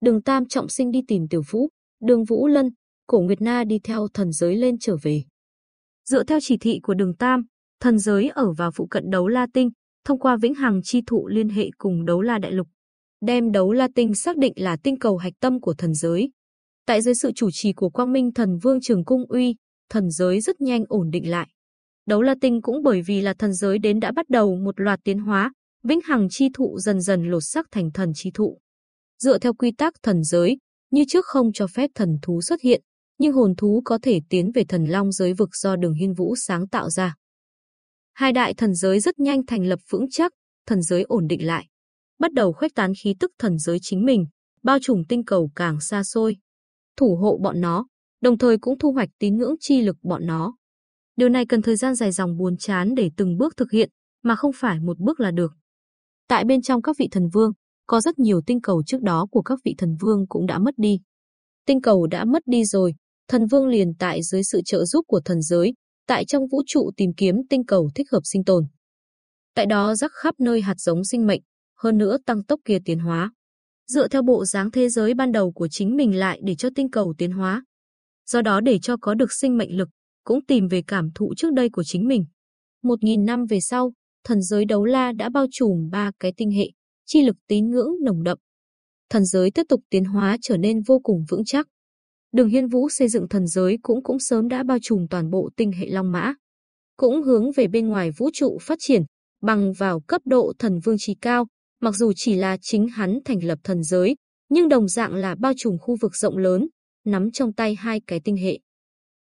Đường Tam trọng sinh đi tìm Tiểu Vũ, Đường Vũ Lân, Cổ Nguyệt Na đi theo thần giới lên trở về. Dựa theo chỉ thị của Đường Tam, thần giới ở vào phụ cận đấu La Tinh, thông qua vĩnh hằng chi thụ liên hệ cùng đấu La Đại Lục, đem đấu La Tinh xác định là tinh cầu hạch tâm của thần giới. Tại dưới sự chủ trì của Quang Minh Thần Vương Trường Cung Uy, thần giới rất nhanh ổn định lại. Đấu La Tinh cũng bởi vì là thần giới đến đã bắt đầu một loạt tiến hóa, vĩnh hằng chi thụ dần dần lột sắc thành thần chi thụ. Dựa theo quy tắc thần giới, như trước không cho phép thần thú xuất hiện, nhưng hồn thú có thể tiến về thần long giới vực do đường hiên vũ sáng tạo ra. Hai đại thần giới rất nhanh thành lập vững chắc, thần giới ổn định lại. Bắt đầu khuếch tán khí tức thần giới chính mình, bao trùm tinh cầu càng xa xôi. Thủ hộ bọn nó, đồng thời cũng thu hoạch tín ngưỡng chi lực bọn nó. Điều này cần thời gian dài dòng buồn chán để từng bước thực hiện, mà không phải một bước là được. Tại bên trong các vị thần vương, có rất nhiều tinh cầu trước đó của các vị thần vương cũng đã mất đi. Tinh cầu đã mất đi rồi, thần vương liền tại dưới sự trợ giúp của thần giới, tại trong vũ trụ tìm kiếm tinh cầu thích hợp sinh tồn. Tại đó rắc khắp nơi hạt giống sinh mệnh, hơn nữa tăng tốc kia tiến hóa. Dựa theo bộ dáng thế giới ban đầu của chính mình lại để cho tinh cầu tiến hóa. Do đó để cho có được sinh mệnh lực, cũng tìm về cảm thụ trước đây của chính mình. Một nghìn năm về sau, thần giới đấu la đã bao trùm ba cái tinh hệ, chi lực tín ngưỡng nồng đậm. Thần giới tiếp tục tiến hóa trở nên vô cùng vững chắc. Đường Hiên Vũ xây dựng thần giới cũng cũng sớm đã bao trùm toàn bộ tinh hệ Long Mã. Cũng hướng về bên ngoài vũ trụ phát triển, bằng vào cấp độ thần vương trí cao, mặc dù chỉ là chính hắn thành lập thần giới, nhưng đồng dạng là bao trùm khu vực rộng lớn, nắm trong tay hai cái tinh hệ.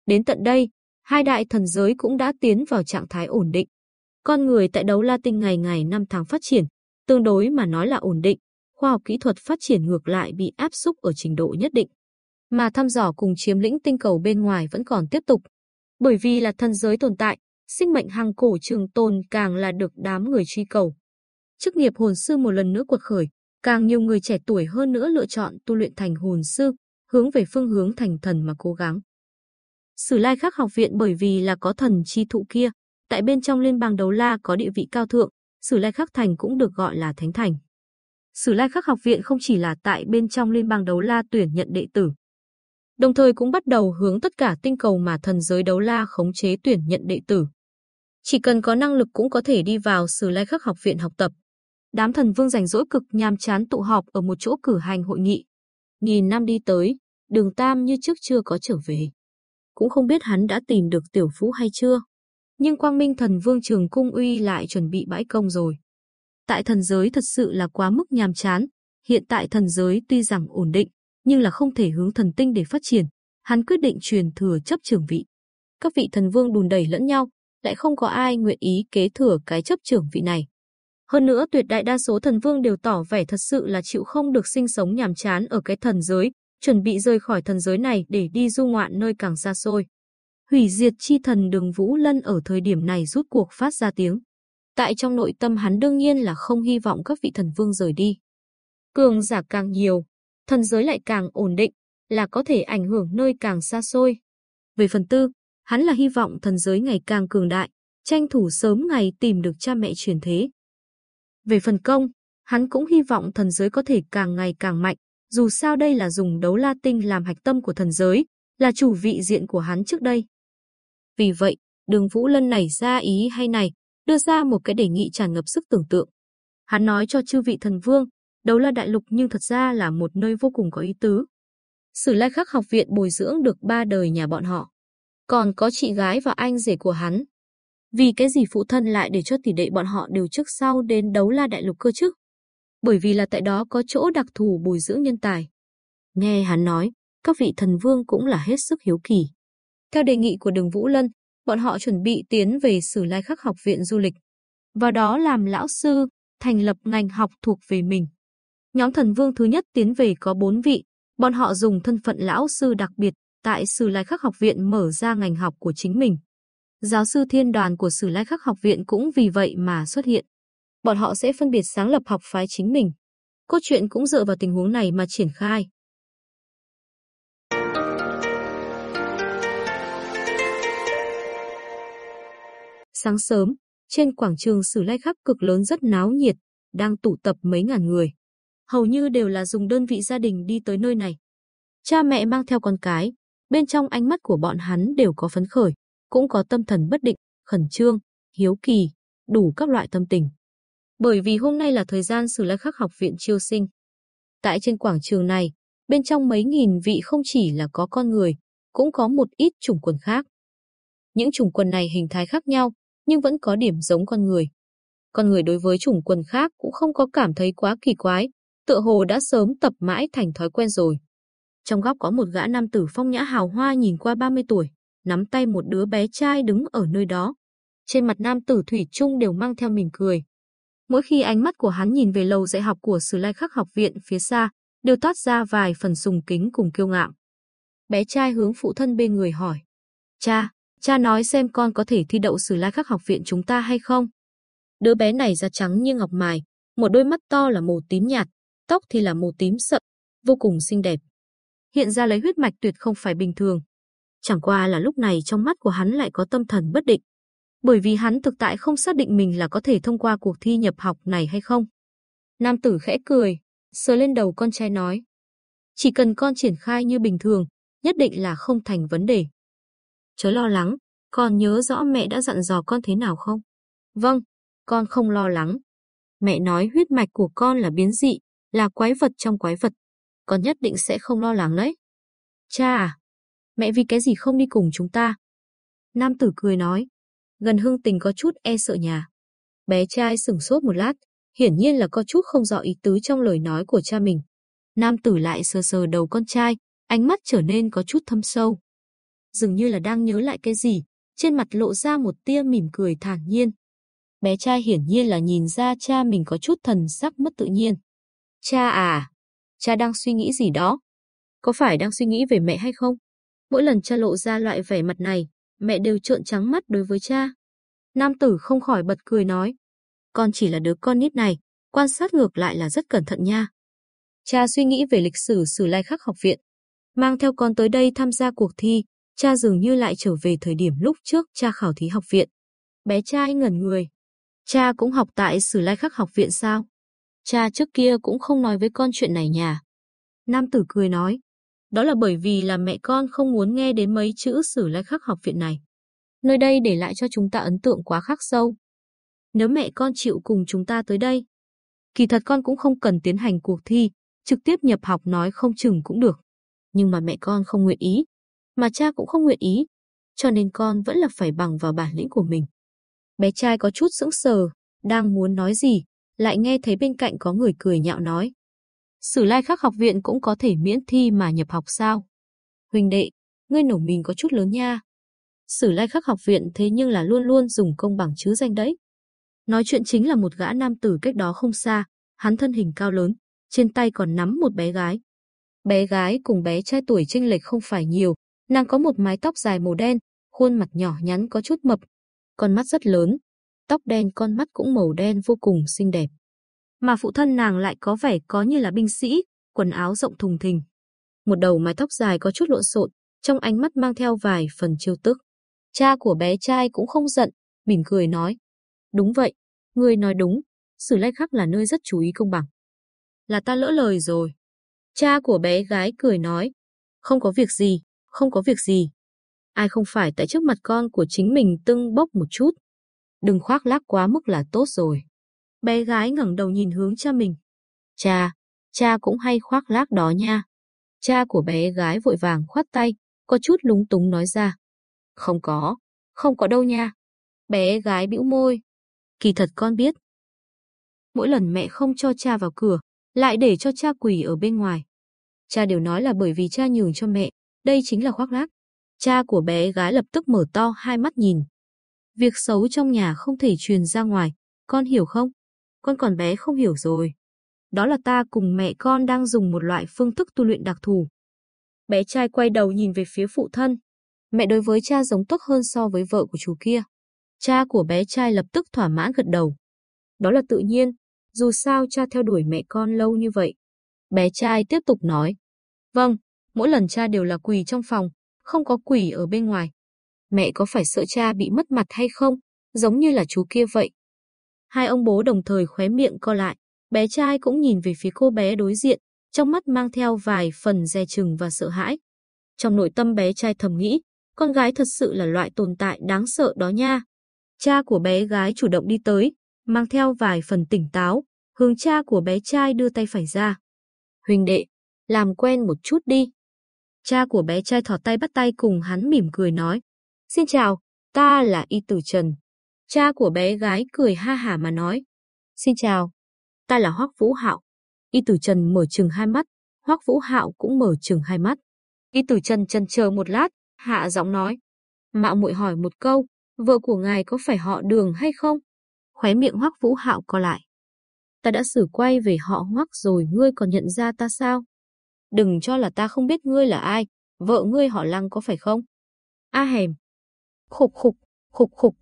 Đến tận đây, hai đại thần giới cũng đã tiến vào trạng thái ổn định. Con người tại đấu la tinh ngày ngày năm tháng phát triển, tương đối mà nói là ổn định, khoa học kỹ thuật phát triển ngược lại bị áp xúc ở trình độ nhất định. Mà thăm dò cùng chiếm lĩnh tinh cầu bên ngoài vẫn còn tiếp tục. Bởi vì là thân giới tồn tại, sinh mệnh hàng cổ trường tồn càng là được đám người truy cầu. Chức nghiệp hồn sư một lần nữa quật khởi, càng nhiều người trẻ tuổi hơn nữa lựa chọn tu luyện thành hồn sư, hướng về phương hướng thành thần mà cố gắng. Sử Lai Khắc học viện bởi vì là có thần chi thụ kia, tại bên trong liên bang đấu la có địa vị cao thượng, Sử Lai Khắc thành cũng được gọi là thánh thành. Sử Lai Khắc học viện không chỉ là tại bên trong liên bang đấu la tuyển nhận đệ tử, đồng thời cũng bắt đầu hướng tất cả tinh cầu mà thần giới đấu la khống chế tuyển nhận đệ tử. Chỉ cần có năng lực cũng có thể đi vào Sử Lai Khắc học viện học tập. Đám thần vương rảnh rỗi cực nhàm chán tụ họp ở một chỗ cử hành hội nghị. Nghìn năm đi tới, Đường Tam như trước chưa có trở về. Cũng không biết hắn đã tìm được tiểu phú hay chưa. Nhưng Quang Minh Thần Vương Trường Cung Uy lại chuẩn bị bãi công rồi. Tại thần giới thật sự là quá mức nhàm chán. Hiện tại thần giới tuy rằng ổn định, nhưng là không thể hướng thần tinh để phát triển. Hắn quyết định truyền thừa chấp trưởng vị. Các vị thần vương đùn đẩy lẫn nhau, lại không có ai nguyện ý kế thừa cái chấp trưởng vị này. Hơn nữa tuyệt đại đa số thần vương đều tỏ vẻ thật sự là chịu không được sinh sống nhàm chán ở cái thần giới, chuẩn bị rời khỏi thần giới này để đi du ngoạn nơi càng xa xôi. Hủy diệt chi thần đường Vũ Lân ở thời điểm này rút cuộc phát ra tiếng. Tại trong nội tâm hắn đương nhiên là không hy vọng các vị thần vương rời đi. Cường giả càng nhiều, thần giới lại càng ổn định, là có thể ảnh hưởng nơi càng xa xôi. Về phần tư, hắn là hy vọng thần giới ngày càng cường đại, tranh thủ sớm ngày tìm được cha mẹ truyền thế. Về phần công, hắn cũng hy vọng thần giới có thể càng ngày càng mạnh, dù sao đây là dùng đấu la tinh làm hạch tâm của thần giới, là chủ vị diện của hắn trước đây. Vì vậy, đường Vũ Lân này ra ý hay này, đưa ra một cái đề nghị tràn ngập sức tưởng tượng. Hắn nói cho chư vị thần vương, đấu la đại lục nhưng thật ra là một nơi vô cùng có ý tứ. Sử lai khắc học viện bồi dưỡng được ba đời nhà bọn họ. Còn có chị gái và anh rể của hắn. Vì cái gì phụ thân lại để cho tỷ đệ bọn họ đều trước sau đến đấu la đại lục cơ chứ? Bởi vì là tại đó có chỗ đặc thù bồi dưỡng nhân tài. Nghe hắn nói, các vị thần vương cũng là hết sức hiếu kỳ. Theo đề nghị của đường Vũ Lân, bọn họ chuẩn bị tiến về Sử Lai Khắc học viện du lịch. Vào đó làm lão sư, thành lập ngành học thuộc về mình. Nhóm thần vương thứ nhất tiến về có bốn vị, bọn họ dùng thân phận lão sư đặc biệt tại Sử Lai Khắc học viện mở ra ngành học của chính mình. Giáo sư thiên đoàn của Sử Lai Khắc học viện cũng vì vậy mà xuất hiện. Bọn họ sẽ phân biệt sáng lập học phái chính mình. Cốt truyện cũng dựa vào tình huống này mà triển khai. Sáng sớm, trên quảng trường Sử Lai Khắc cực lớn rất náo nhiệt, đang tụ tập mấy ngàn người. hầu như đều là dùng đơn vị gia đình đi tới nơi này. Cha mẹ mang theo con cái, bên trong ánh mắt của bọn hắn đều có phấn khởi, cũng có tâm thần bất định, khẩn trương, hiếu kỳ, đủ các loại tâm tình. Bởi vì hôm nay là thời gian Sử Lai Khắc học viện chiêu sinh. Tại trên quảng trường này, bên trong mấy nghìn vị không chỉ là có con người, cũng có một ít chủng quần khác. Những chủng quần này hình thái khác nhau, nhưng vẫn có điểm giống con người. Con người đối với chủng quần khác cũng không có cảm thấy quá kỳ quái, tựa hồ đã sớm tập mãi thành thói quen rồi. Trong góc có một gã nam tử phong nhã hào hoa nhìn qua 30 tuổi, nắm tay một đứa bé trai đứng ở nơi đó. Trên mặt nam tử Thủy chung đều mang theo mỉm cười. Mỗi khi ánh mắt của hắn nhìn về lầu dạy học của Sử Lai Khắc học viện phía xa, đều toát ra vài phần sùng kính cùng kiêu ngạo. Bé trai hướng phụ thân bên người hỏi. Cha, cha nói xem con có thể thi đậu Sử Lai Khắc học viện chúng ta hay không? Đứa bé này da trắng như ngọc mài, một đôi mắt to là màu tím nhạt, tóc thì là màu tím sậm, vô cùng xinh đẹp. Hiện ra lấy huyết mạch tuyệt không phải bình thường. Chẳng qua là lúc này trong mắt của hắn lại có tâm thần bất định. Bởi vì hắn thực tại không xác định mình là có thể thông qua cuộc thi nhập học này hay không. Nam tử khẽ cười, sờ lên đầu con trai nói. Chỉ cần con triển khai như bình thường, nhất định là không thành vấn đề. Chớ lo lắng, con nhớ rõ mẹ đã dặn dò con thế nào không? Vâng, con không lo lắng. Mẹ nói huyết mạch của con là biến dị, là quái vật trong quái vật. Con nhất định sẽ không lo lắng đấy. Cha à, mẹ vì cái gì không đi cùng chúng ta? Nam tử cười nói, gần hương tình có chút e sợ nhà. Bé trai sửng sốt một lát, hiển nhiên là có chút không rõ ý tứ trong lời nói của cha mình. Nam tử lại sờ sờ đầu con trai, ánh mắt trở nên có chút thâm sâu. Dường như là đang nhớ lại cái gì, trên mặt lộ ra một tia mỉm cười thản nhiên. Bé trai hiển nhiên là nhìn ra cha mình có chút thần sắc mất tự nhiên. Cha à, cha đang suy nghĩ gì đó? Có phải đang suy nghĩ về mẹ hay không? Mỗi lần cha lộ ra loại vẻ mặt này, mẹ đều trợn trắng mắt đối với cha. Nam tử không khỏi bật cười nói, con chỉ là đứa con nít này, quan sát ngược lại là rất cẩn thận nha. Cha suy nghĩ về lịch sử Sử Lai Khắc học viện, mang theo con tới đây tham gia cuộc thi, cha dường như lại trở về thời điểm lúc trước cha khảo thí học viện. Bé trai ngẩn người. Cha cũng học tại Sử Lai Khắc học viện sao? Cha trước kia cũng không nói với con chuyện này nhà. Nam tử cười nói, đó là bởi vì là mẹ con không muốn nghe đến mấy chữ Sử Lai Khắc học viện này. Nơi đây để lại cho chúng ta ấn tượng quá khắc sâu. Nếu mẹ con chịu cùng chúng ta tới đây, kỳ thật con cũng không cần tiến hành cuộc thi, trực tiếp nhập học nói không chừng cũng được. Nhưng mà mẹ con không nguyện ý, mà cha cũng không nguyện ý, cho nên con vẫn là phải bằng vào bản lĩnh của mình. Bé trai có chút sững sờ, đang muốn nói gì, lại nghe thấy bên cạnh có người cười nhạo nói. Sử lai khắc học viện cũng có thể miễn thi mà nhập học sao? Huỳnh đệ, ngươi nổ mình có chút lớn nha. Sử lai khắc học viện thế nhưng là luôn luôn dùng công bằng chứ danh đấy. Nói chuyện chính là một gã nam tử cách đó không xa, hắn thân hình cao lớn, trên tay còn nắm một bé gái. Bé gái cùng bé trai tuổi chênh lệch không phải nhiều, nàng có một mái tóc dài màu đen, khuôn mặt nhỏ nhắn có chút mập, con mắt rất lớn, tóc đen con mắt cũng màu đen vô cùng xinh đẹp. Mà phụ thân nàng lại có vẻ có như là binh sĩ, quần áo rộng thùng thình. Một đầu mái tóc dài có chút lộn xộn, trong ánh mắt mang theo vài phần chiêu tức. Cha của bé trai cũng không giận, mỉm cười nói. Đúng vậy, người nói đúng, Sử Lai Khắc là nơi rất chú ý công bằng. Là ta lỡ lời rồi. Cha của bé gái cười nói. Không có việc gì, không có việc gì. Ai không phải tại trước mặt con của chính mình tưng bốc một chút. Đừng khoác lác quá mức là tốt rồi. Bé gái ngẩng đầu nhìn hướng cha mình. Cha, cha cũng hay khoác lác đó nha. Cha của bé gái vội vàng khoát tay, có chút lúng túng nói ra. Không có, không có đâu nha. Bé gái bĩu môi. Kỳ thật con biết. Mỗi lần mẹ không cho cha vào cửa, lại để cho cha quỳ ở bên ngoài. Cha đều nói là bởi vì cha nhường cho mẹ, đây chính là khoác lác. Cha của bé gái lập tức mở to hai mắt nhìn. Việc xấu trong nhà không thể truyền ra ngoài, con hiểu không? Con còn bé không hiểu rồi. Đó là ta cùng mẹ con đang dùng một loại phương thức tu luyện đặc thù. Bé trai quay đầu nhìn về phía phụ thân. Mẹ đối với cha giống tốt hơn so với vợ của chú kia. Cha của bé trai lập tức thỏa mãn gật đầu. Đó là tự nhiên, dù sao cha theo đuổi mẹ con lâu như vậy. Bé trai tiếp tục nói. Vâng, mỗi lần cha đều là quỳ trong phòng, không có quỷ ở bên ngoài. Mẹ có phải sợ cha bị mất mặt hay không, giống như là chú kia vậy? Hai ông bố đồng thời khóe miệng co lại. bé trai cũng nhìn về phía cô bé đối diện, trong mắt mang theo vài phần dè chừng và sợ hãi. Trong nội tâm bé trai thầm nghĩ, con gái thật sự là loại tồn tại đáng sợ đó nha. Cha của bé gái chủ động đi tới, mang theo vài phần tỉnh táo, hướng cha của bé trai đưa tay phải ra. Huỳnh đệ, làm quen một chút đi. Cha của bé trai thỏ tay bắt tay cùng hắn mỉm cười nói. Xin chào, ta là Y Tử Trần. Cha của bé gái cười ha hả mà nói. Xin chào, ta là Hoắc Vũ Hạo. Y Tử Trần mở chừng hai mắt, Hoắc Vũ Hạo cũng mở chừng hai mắt. Y Tử Trần chần chờ một lát, hạ giọng nói. Mạo muội hỏi một câu, vợ của ngài có phải họ đường hay không? Khóe miệng Hoắc Vũ Hạo co lại. Ta đã xử quay về họ Hoắc rồi ngươi còn nhận ra ta sao? Đừng cho là ta không biết ngươi là ai, vợ ngươi họ Lăng có phải không? A hèm. Khục khục, khục khục.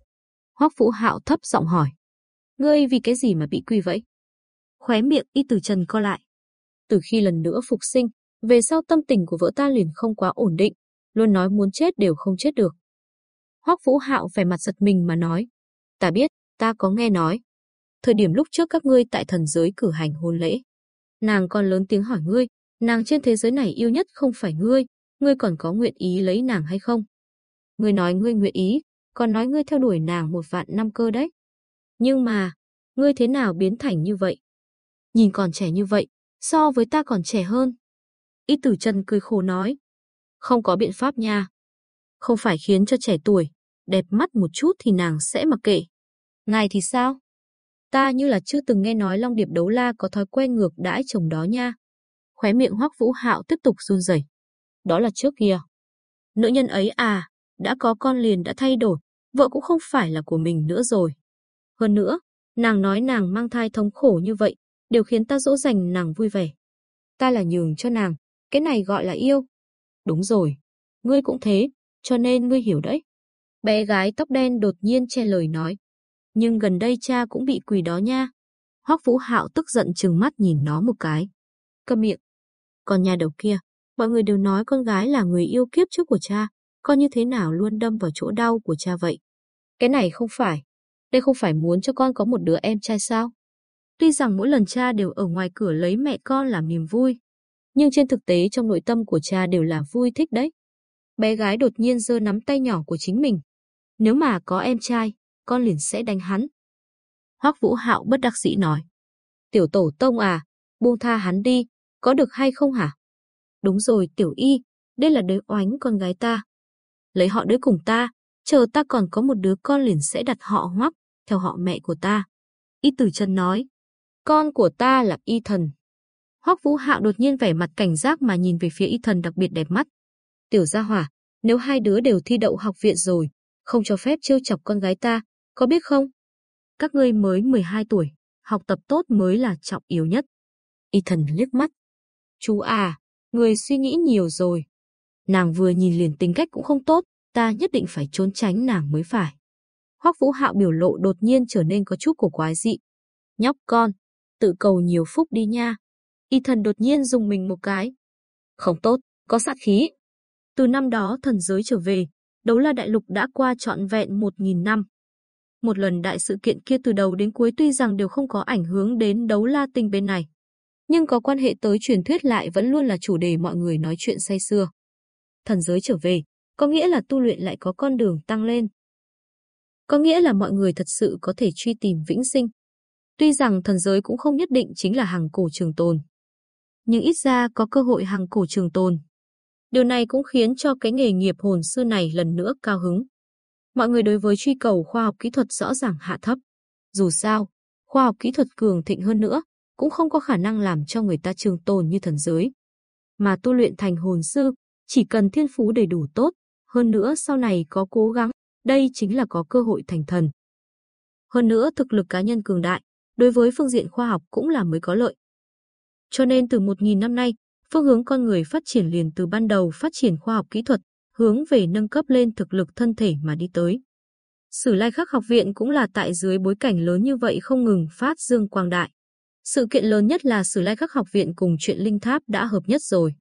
Hoắc Vũ Hạo thấp giọng hỏi. Ngươi vì cái gì mà bị quy vậy? Khóe miệng y từ trần co lại. Từ khi lần nữa phục sinh, về sau tâm tình của vợ ta liền không quá ổn định, luôn nói muốn chết đều không chết được. Hoắc Vũ Hạo vẻ mặt giật mình mà nói. Ta biết, ta có nghe nói. Thời điểm lúc trước các ngươi tại thần giới cử hành hôn lễ. Nàng còn lớn tiếng hỏi ngươi, nàng trên thế giới này yêu nhất không phải ngươi, ngươi còn có nguyện ý lấy nàng hay không? Ngươi nói ngươi nguyện ý, còn nói ngươi theo đuổi nàng một vạn năm cơ đấy. Nhưng mà, ngươi thế nào biến thành như vậy? Nhìn còn trẻ như vậy, so với ta còn trẻ hơn. Ý tử chân cười khổ nói. Không có biện pháp nha. Không phải khiến cho trẻ tuổi, đẹp mắt một chút thì nàng sẽ mặc kệ. Ngài thì sao? Ta như là chưa từng nghe nói Long Điệp Đấu La có thói quen ngược đãi chồng đó nha. Khóe miệng Hoắc Vũ Hạo tiếp tục run rẩy. Đó là trước kia. Nữ nhân ấy à, đã có con liền đã thay đổi, vợ cũng không phải là của mình nữa rồi. Hơn nữa, nàng nói nàng mang thai thống khổ như vậy, đều khiến ta dỗ dành nàng vui vẻ. Ta là nhường cho nàng, cái này gọi là yêu. Đúng rồi, ngươi cũng thế, cho nên ngươi hiểu đấy. Bé gái tóc đen đột nhiên che lời nói. Nhưng gần đây cha cũng bị quỷ đó nha. Hoắc Vũ Hạo tức giận trừng mắt nhìn nó một cái. Câm miệng. Còn nhà đầu kia, mọi người đều nói con gái là người yêu kiếp trước của cha, con như thế nào luôn đâm vào chỗ đau của cha vậy. Cái này không phải. Đây không phải muốn cho con có một đứa em trai sao? Tuy rằng mỗi lần cha đều ở ngoài cửa lấy mẹ con làm niềm vui, nhưng trên thực tế trong nội tâm của cha đều là vui thích đấy. Bé gái đột nhiên giơ nắm tay nhỏ của chính mình. Nếu mà có em trai, con liền sẽ đánh hắn. Hoắc Vũ Hạo bất đắc dĩ nói. Tiểu tổ tông à, buông tha hắn đi, có được hay không hả? Đúng rồi tiểu y, đây là đứa oánh con gái ta. Lấy họ đứa cùng ta, chờ ta còn có một đứa con liền sẽ đặt họ Hoắc, theo họ mẹ của ta. Y Tử Trần nói. Con của ta là Y Thần. Hoắc Vũ Hạo đột nhiên vẻ mặt cảnh giác mà nhìn về phía Y Thần đặc biệt đẹp mắt. Tiểu gia hỏa, nếu hai đứa đều thi đậu học viện rồi, không cho phép trêu chọc con gái ta, có biết không? Các ngươi mới 12 tuổi, học tập tốt mới là trọng yếu nhất. Y Thần liếc mắt. Chú à, người suy nghĩ nhiều rồi. Nàng vừa nhìn liền tính cách cũng không tốt, ta nhất định phải trốn tránh nàng mới phải. Hoắc Vũ Hạo biểu lộ đột nhiên trở nên có chút cổ quái dị. Nhóc con, tự cầu nhiều phúc đi nha. Y thần đột nhiên dùng mình một cái. Không tốt, có sát khí. Từ năm đó thần giới trở về, đấu la đại lục đã qua trọn vẹn một nghìn năm. Một lần đại sự kiện kia từ đầu đến cuối tuy rằng đều không có ảnh hưởng đến đấu la tinh bên này. Nhưng có quan hệ tới truyền thuyết lại vẫn luôn là chủ đề mọi người nói chuyện say xưa. Thần giới trở về, có nghĩa là tu luyện lại có con đường tăng lên. Có nghĩa là mọi người thật sự có thể truy tìm vĩnh sinh. Tuy rằng thần giới cũng không nhất định chính là hàng cổ trường tồn. Nhưng ít ra có cơ hội hàng cổ trường tồn. Điều này cũng khiến cho cái nghề nghiệp hồn sư này lần nữa cao hứng. Mọi người đối với truy cầu khoa học kỹ thuật rõ ràng hạ thấp. Dù sao, khoa học kỹ thuật cường thịnh hơn nữa, cũng không có khả năng làm cho người ta trường tồn như thần giới. Mà tu luyện thành hồn sư, chỉ cần thiên phú đầy đủ tốt, hơn nữa sau này có cố gắng, đây chính là có cơ hội thành thần. Hơn nữa thực lực cá nhân cường đại, đối với phương diện khoa học cũng là mới có lợi. Cho nên từ 1.000 năm nay, phương hướng con người phát triển liền từ ban đầu phát triển khoa học kỹ thuật, hướng về nâng cấp lên thực lực thân thể mà đi tới. Sử Lai Khắc học viện cũng là tại dưới bối cảnh lớn như vậy không ngừng phát dương quang đại. Sự kiện lớn nhất là Sử Lai Khắc học viện cùng chuyện linh tháp đã hợp nhất rồi.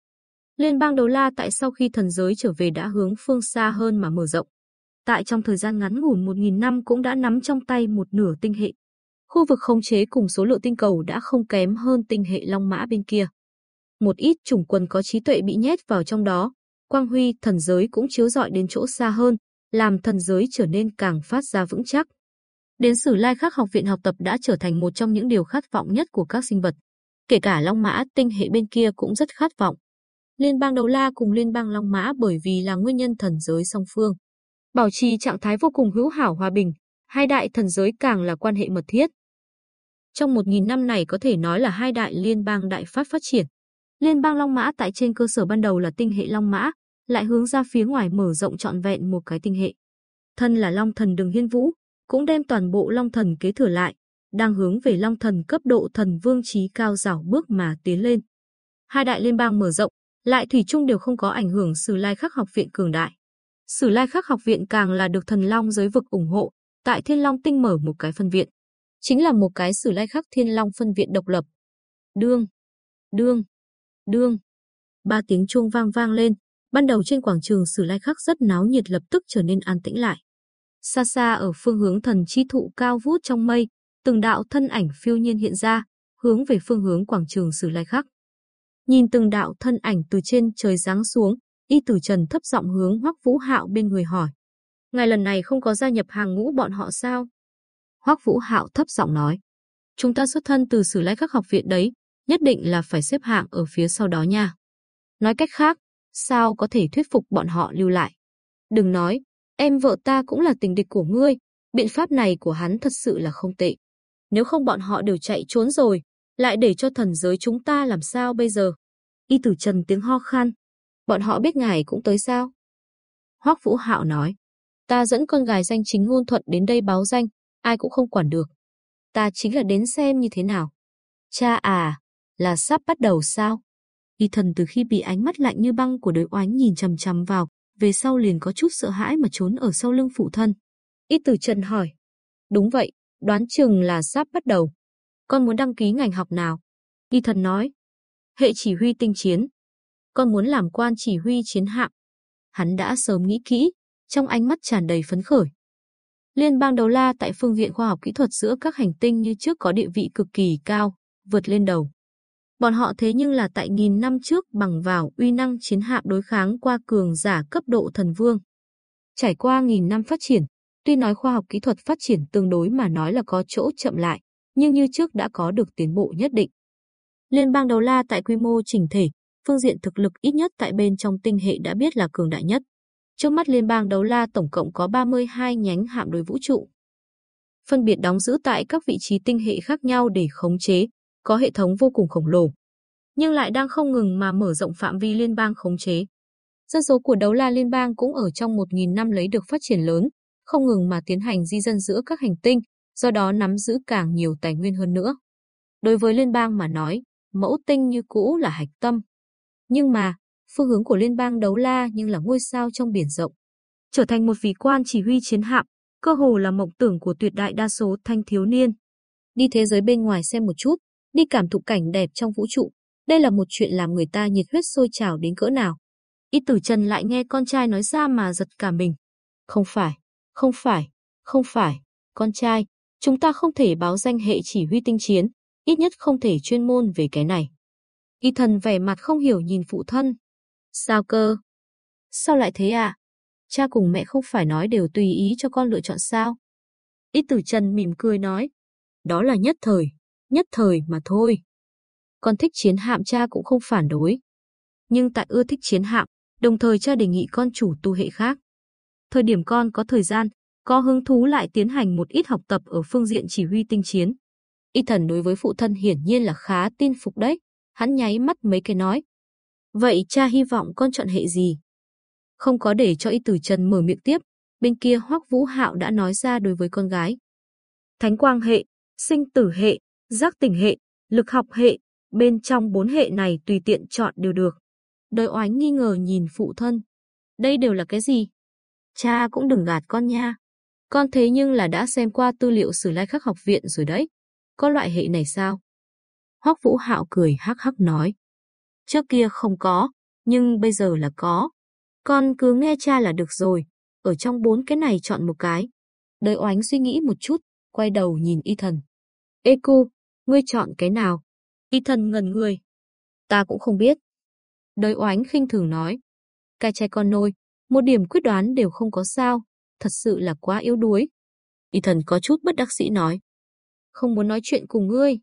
Liên bang đấu la tại sau khi thần giới trở về đã hướng phương xa hơn mà mở rộng. Tại trong thời gian ngắn ngủn 1.000 năm cũng đã nắm trong tay một nửa tinh hệ. Khu vực khống chế cùng số lượng tinh cầu đã không kém hơn tinh hệ Long Mã bên kia. Một ít chủng quân có trí tuệ bị nhét vào trong đó, quang huy thần giới cũng chiếu rọi đến chỗ xa hơn, làm thần giới trở nên càng phát ra vững chắc. Đến Sử Lai Khắc học viện học tập đã trở thành một trong những điều khát vọng nhất của các sinh vật. Kể cả Long Mã tinh hệ bên kia cũng rất khát vọng. Liên bang Đấu La cùng Liên bang Long Mã bởi vì là nguyên nhân thần giới song phương. Bảo trì trạng thái vô cùng hữu hảo hòa bình, hai đại thần giới càng là quan hệ mật thiết. Trong một nghìn năm này có thể nói là hai đại liên bang đại phát phát triển. Liên bang Long Mã tại trên cơ sở ban đầu là tinh hệ Long Mã, lại hướng ra phía ngoài mở rộng trọn vẹn một cái tinh hệ. Thân là Long thần Đường Hiên Vũ, cũng đem toàn bộ Long thần kế thừa lại, đang hướng về Long thần cấp độ thần vương trí cao rảo bước mà tiến lên. Hai đại liên bang mở rộng, lại thủy chung đều không có ảnh hưởng Sử Lai Khắc học viện cường đại. Sử Lai Khắc học viện càng là được thần long giới vực ủng hộ, tại Thiên Long tinh mở một cái phân viện, chính là một cái Sử Lai Khắc Thiên Long phân viện độc lập. Đương, đương, đương. Ba tiếng chuông vang vang lên, ban đầu trên quảng trường Sử Lai Khắc rất náo nhiệt lập tức trở nên an tĩnh lại. Xa xa ở phương hướng thần chi thụ cao vút trong mây, từng đạo thân ảnh phiêu nhiên hiện ra, hướng về phương hướng quảng trường Sử Lai Khắc. Nhìn từng đạo thân ảnh từ trên trời giáng xuống, Y Tử Trần thấp giọng hướng Hoắc Vũ Hạo bên người hỏi: "Ngài lần này không có gia nhập hàng ngũ bọn họ sao?" Hoắc Vũ Hạo thấp giọng nói: "Chúng ta xuất thân từ Sử Lai Khắc học viện đấy, nhất định là phải xếp hạng ở phía sau đó nha." Nói cách khác, sao có thể thuyết phục bọn họ lưu lại? Đừng nói, em vợ ta cũng là tình địch của ngươi, biện pháp này của hắn thật sự là không tệ. Nếu không bọn họ đều chạy trốn rồi, lại để cho thần giới chúng ta làm sao bây giờ? Y tử trần tiếng ho khan. Bọn họ biết ngài cũng tới sao? Hoắc Vũ Hạo nói. Ta dẫn con gái danh chính ngôn thuận đến đây báo danh, ai cũng không quản được. Ta chính là đến xem như thế nào. Cha à, là sắp bắt đầu sao? Y thần từ khi bị ánh mắt lạnh như băng của đối oánh nhìn chằm chằm vào, về sau liền có chút sợ hãi mà trốn ở sau lưng phụ thân. Y tử trần hỏi. Đúng vậy, đoán chừng là sắp bắt đầu. Con muốn đăng ký ngành học nào? Y thần nói. Hệ chỉ huy tinh chiến. Con muốn làm quan chỉ huy chiến hạm. Hắn đã sớm nghĩ kỹ, trong ánh mắt tràn đầy phấn khởi. Liên bang đầu La tại phương viện khoa học kỹ thuật giữa các hành tinh như trước có địa vị cực kỳ cao, vượt lên đầu. Bọn họ thế nhưng là tại nghìn năm trước bằng vào uy năng chiến hạm đối kháng qua cường giả cấp độ thần vương. Trải qua nghìn năm phát triển, tuy nói khoa học kỹ thuật phát triển tương đối mà nói là có chỗ chậm lại, nhưng như trước đã có được tiến bộ nhất định. Liên bang đầu La tại quy mô chỉnh thể, phương diện thực lực ít nhất tại bên trong tinh hệ đã biết là cường đại nhất. Trước mắt Liên bang Đấu La tổng cộng có 32 nhánh hạm đối vũ trụ. Phân biệt đóng giữ tại các vị trí tinh hệ khác nhau để khống chế, có hệ thống vô cùng khổng lồ. Nhưng lại đang không ngừng mà mở rộng phạm vi liên bang khống chế. Dân số của Đấu La Liên bang cũng ở trong 1.000 năm lấy được phát triển lớn, không ngừng mà tiến hành di dân giữa các hành tinh, do đó nắm giữ càng nhiều tài nguyên hơn nữa. Đối với liên bang mà nói, mẫu tinh như cũ là hạch tâm. Nhưng mà, phương hướng của liên bang đấu la nhưng là ngôi sao trong biển rộng. Trở thành một vị quan chỉ huy chiến hạm, cơ hồ là mộng tưởng của tuyệt đại đa số thanh thiếu niên. Đi thế giới bên ngoài xem một chút, đi cảm thụ cảnh đẹp trong vũ trụ. Đây là một chuyện làm người ta nhiệt huyết sôi trào đến cỡ nào. Y tử Trần lại nghe con trai nói ra mà giật cả mình. Không phải, không phải, không phải, con trai, chúng ta không thể báo danh hệ chỉ huy tinh chiến, ít nhất không thể chuyên môn về cái này. Y thần vẻ mặt không hiểu nhìn phụ thân. Sao cơ? Sao lại thế à? Cha cùng mẹ không phải nói đều tùy ý cho con lựa chọn sao? Y tử Trần mỉm cười nói. Đó là nhất thời, nhất thời mà thôi. Con thích chiến hạm cha cũng không phản đối. Nhưng tại ưa thích chiến hạm, đồng thời cha đề nghị con chủ tu hệ khác. Thời điểm con có thời gian, có hứng thú lại tiến hành một ít học tập ở phương diện chỉ huy tinh chiến. Y thần đối với phụ thân hiển nhiên là khá tin phục đấy. Hắn nháy mắt mấy cái nói. Vậy cha hy vọng con chọn hệ gì? Không có để cho Y tử Trần mở miệng tiếp, bên kia Hoắc Vũ Hạo đã nói ra đối với con gái. Thánh quang hệ, sinh tử hệ, giác tỉnh hệ, lực học hệ, bên trong bốn hệ này tùy tiện chọn đều được. Đời oánh nghi ngờ nhìn phụ thân. Đây đều là cái gì? Cha cũng đừng gạt con nha. Con thế nhưng là đã xem qua tư liệu sử lai khắc học viện rồi đấy. Có loại hệ này sao? Hoắc Vũ Hạo cười hắc hắc nói. Trước kia không có, nhưng bây giờ là có. Con cứ nghe cha là được rồi, ở trong bốn cái này chọn một cái. Đời oánh suy nghĩ một chút, quay đầu nhìn y thần. Ê cô, ngươi chọn cái nào? Y thần ngần người. Ta cũng không biết. Đới oánh khinh thường nói. Cái trai con nôi, một điểm quyết đoán đều không có sao, thật sự là quá yếu đuối. Y thần có chút bất đắc sĩ nói. Không muốn nói chuyện cùng ngươi.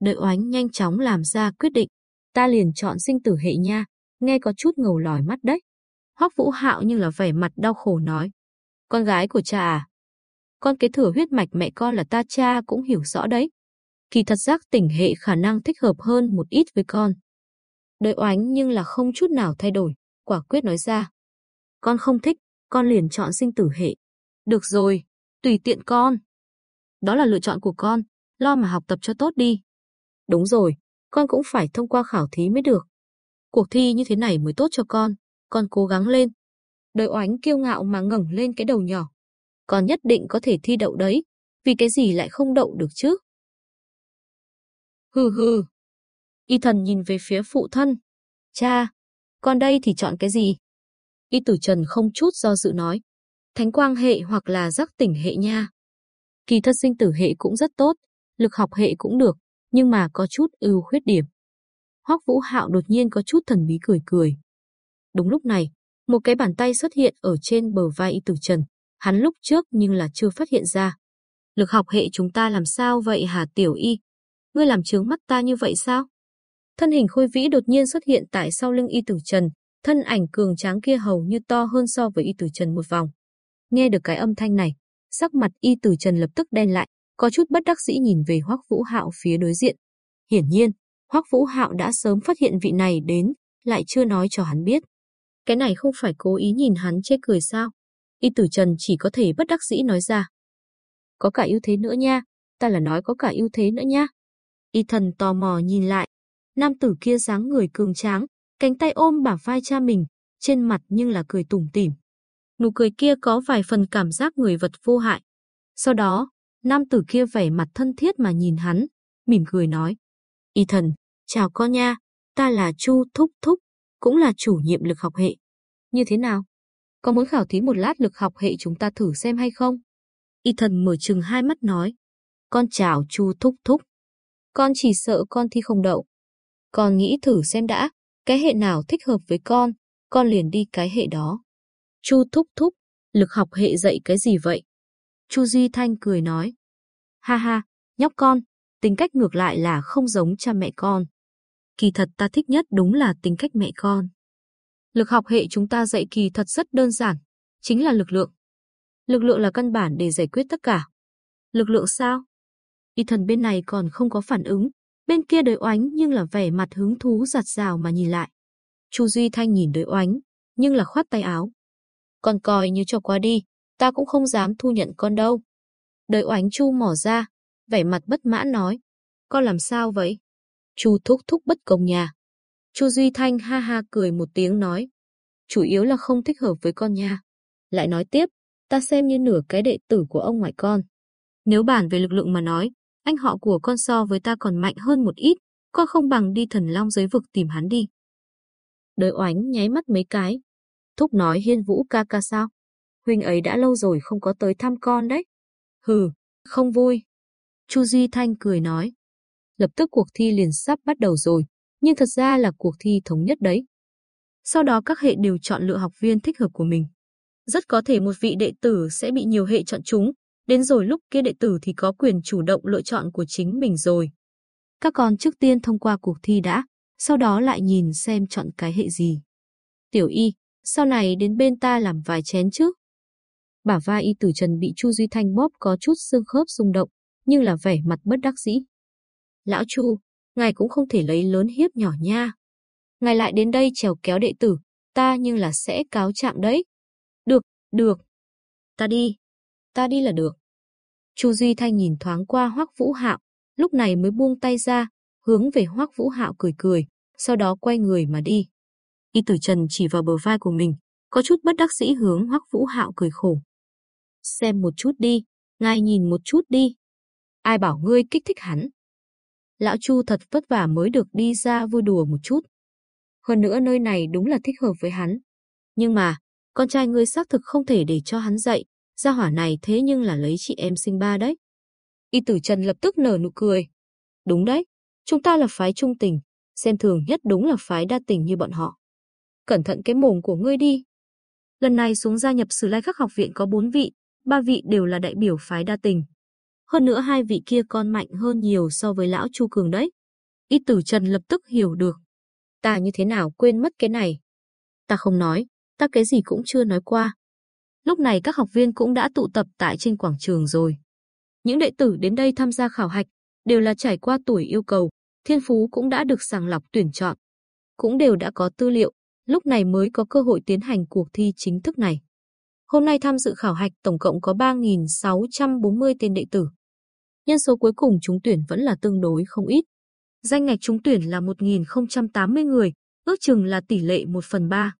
Đợi oánh nhanh chóng làm ra quyết định. Ta liền chọn sinh tử hệ nha, nghe có chút ngầu lòi mắt đấy. Hoắc Vũ Hạo nhưng là vẻ mặt đau khổ nói. Con gái của cha à? Con kế thừa huyết mạch mẹ con là ta cha cũng hiểu rõ đấy. Kỳ thật giác tỉnh hệ khả năng thích hợp hơn một ít với con. Đợi oánh nhưng là không chút nào thay đổi, quả quyết nói ra. Con không thích, con liền chọn sinh tử hệ. Được rồi, tùy tiện con. Đó là lựa chọn của con, lo mà học tập cho tốt đi. Đúng rồi, con cũng phải thông qua khảo thí mới được. Cuộc thi như thế này mới tốt cho con, con cố gắng lên. Đời oánh kiêu ngạo mà ngẩng lên cái đầu nhỏ. Con nhất định có thể thi đậu đấy, vì cái gì lại không đậu được chứ? Hừ hừ. Y thần nhìn về phía phụ thân. Cha, con đây thì chọn cái gì? Y tử trần không chút do dự nói. Thánh quang hệ hoặc là giác tỉnh hệ nha. Kỳ thật sinh tử hệ cũng rất tốt, lực học hệ cũng được, nhưng mà có chút ưu khuyết điểm. Hoắc Vũ Hạo đột nhiên có chút thần bí cười cười. Đúng lúc này, một cái bàn tay xuất hiện ở trên bờ vai Y Tử Trần, hắn lúc trước nhưng là chưa phát hiện ra. Lực học hệ chúng ta làm sao vậy hả Tiểu Y? Ngươi làm trướng mắt ta như vậy sao? Thân hình khôi vĩ đột nhiên xuất hiện tại sau lưng Y Tử Trần, thân ảnh cường tráng kia hầu như to hơn so với Y Tử Trần một vòng. Nghe được cái âm thanh này, sắc mặt Y Tử Trần lập tức đen lại, có chút bất đắc dĩ nhìn về Hoắc Vũ Hạo phía đối diện. Hiển nhiên, Hoắc Vũ Hạo đã sớm phát hiện vị này đến, lại chưa nói cho hắn biết. Cái này không phải cố ý nhìn hắn chê cười sao? Y Tử Trần chỉ có thể bất đắc dĩ nói ra. Có cả ưu thế nữa nha, ta là nói có cả ưu thế nữa nha. Y thần tò mò nhìn lại. Nam tử kia dáng người cường tráng, cánh tay ôm bả vai cha mình, trên mặt nhưng là cười tủm tỉm. Nụ cười kia có vài phần cảm giác người vật vô hại. Sau đó, nam tử kia vẻ mặt thân thiết mà nhìn hắn, mỉm cười nói. Y thần, chào con nha, ta là Chu Thúc Thúc, cũng là chủ nhiệm lực học hệ. Như thế nào? Có muốn khảo thí một lát lực học hệ chúng ta thử xem hay không? Y thần mở trừng hai mắt nói. Con chào Chu Thúc Thúc. Con chỉ sợ con thi không đậu. Con nghĩ thử xem đã, cái hệ nào thích hợp với con, con liền đi cái hệ đó. Chu Thúc Thúc, lực học hệ dạy cái gì vậy? Chu Duy Thanh cười nói. Ha ha, nhóc con, tính cách ngược lại là không giống cha mẹ con. Kỳ thật ta thích nhất đúng là tính cách mẹ con. Lực học hệ chúng ta dạy kỳ thật rất đơn giản, chính là lực lượng. Lực lượng là căn bản để giải quyết tất cả. Lực lượng sao? Y thần bên này còn không có phản ứng, bên kia đời oánh nhưng là vẻ mặt hứng thú giặt rào mà nhìn lại. Chu Duy Thanh nhìn đời oánh, nhưng là khoát tay áo. Con coi như cho qua đi, ta cũng không dám thu nhận con đâu. Đời oánh Chu mỏ ra, vẻ mặt bất mãn nói. Con làm sao vậy? Chu thúc thúc bất công nhà. Chu Duy Thanh ha ha cười một tiếng nói. Chủ yếu là không thích hợp với con nha. Lại nói tiếp, ta xem như nửa cái đệ tử của ông ngoại con. Nếu bản về lực lượng mà nói, anh họ của con so với ta còn mạnh hơn một ít, con không bằng đi thần long giới vực tìm hắn đi. Đới oánh nháy mắt mấy cái. Thúc nói hiên vũ ca ca sao? Huynh ấy đã lâu rồi không có tới thăm con đấy. Hừ, không vui. Chu Duy Thanh cười nói. Lập tức cuộc thi liền sắp bắt đầu rồi, nhưng thật ra là cuộc thi thống nhất đấy. Sau đó các hệ đều chọn lựa học viên thích hợp của mình. Rất có thể một vị đệ tử sẽ bị nhiều hệ chọn chúng, đến rồi lúc kia đệ tử thì có quyền chủ động lựa chọn của chính mình rồi. Các con trước tiên thông qua cuộc thi đã, sau đó lại nhìn xem chọn cái hệ gì. Tiểu y, sau này đến bên ta làm vài chén trước. Bả vai y tử trần bị Chu Duy Thanh bóp có chút xương khớp rung động, nhưng là vẻ mặt bất đắc dĩ. Lão Chu, ngài cũng không thể lấy lớn hiếp nhỏ nha. Ngài lại đến đây trèo kéo đệ tử, ta nhưng là sẽ cáo trạng đấy. Được, được. Ta đi, ta đi là được. Chu Duy Thanh nhìn thoáng qua Hoắc Vũ Hạo, lúc này mới buông tay ra, hướng về Hoắc Vũ Hạo cười cười, sau đó quay người mà đi. Y Tử Trần chỉ vào bờ vai của mình, có chút bất đắc dĩ hướng Hoắc Vũ Hạo cười khổ. Xem một chút đi, ngài nhìn một chút đi. Ai bảo ngươi kích thích hắn? Lão Chu thật vất vả mới được đi ra vui đùa một chút. Hơn nữa nơi này đúng là thích hợp với hắn. Nhưng mà, con trai ngươi xác thực không thể để cho hắn dậy, gia hỏa này thế nhưng là lấy chị em sinh ba đấy. Y Tử Trần lập tức nở nụ cười. Đúng đấy, chúng ta là phái trung tình, xem thường nhất đúng là phái đa tình như bọn họ. Cẩn thận cái mồm của ngươi đi. Lần này xuống gia nhập Sử Lai Khắc học viện có bốn vị, ba vị đều là đại biểu phái đa tình. Hơn nữa hai vị kia còn mạnh hơn nhiều so với lão Chu Cường đấy. Y Tử Trần lập tức hiểu được. Ta như thế nào quên mất cái này. Ta không nói, ta cái gì cũng chưa nói qua. Lúc này các học viên cũng đã tụ tập tại trên quảng trường rồi. Những đệ tử đến đây tham gia khảo hạch đều là trải qua tuổi yêu cầu, thiên phú cũng đã được sàng lọc tuyển chọn. Cũng đều đã có tư liệu, lúc này mới có cơ hội tiến hành cuộc thi chính thức này. Hôm nay tham dự khảo hạch tổng cộng có 3.640 tên đệ tử. Nhân số cuối cùng trúng tuyển vẫn là tương đối không ít. Danh ngạch trúng tuyển là 1.080 người, ước chừng là tỷ lệ 1 phần 3.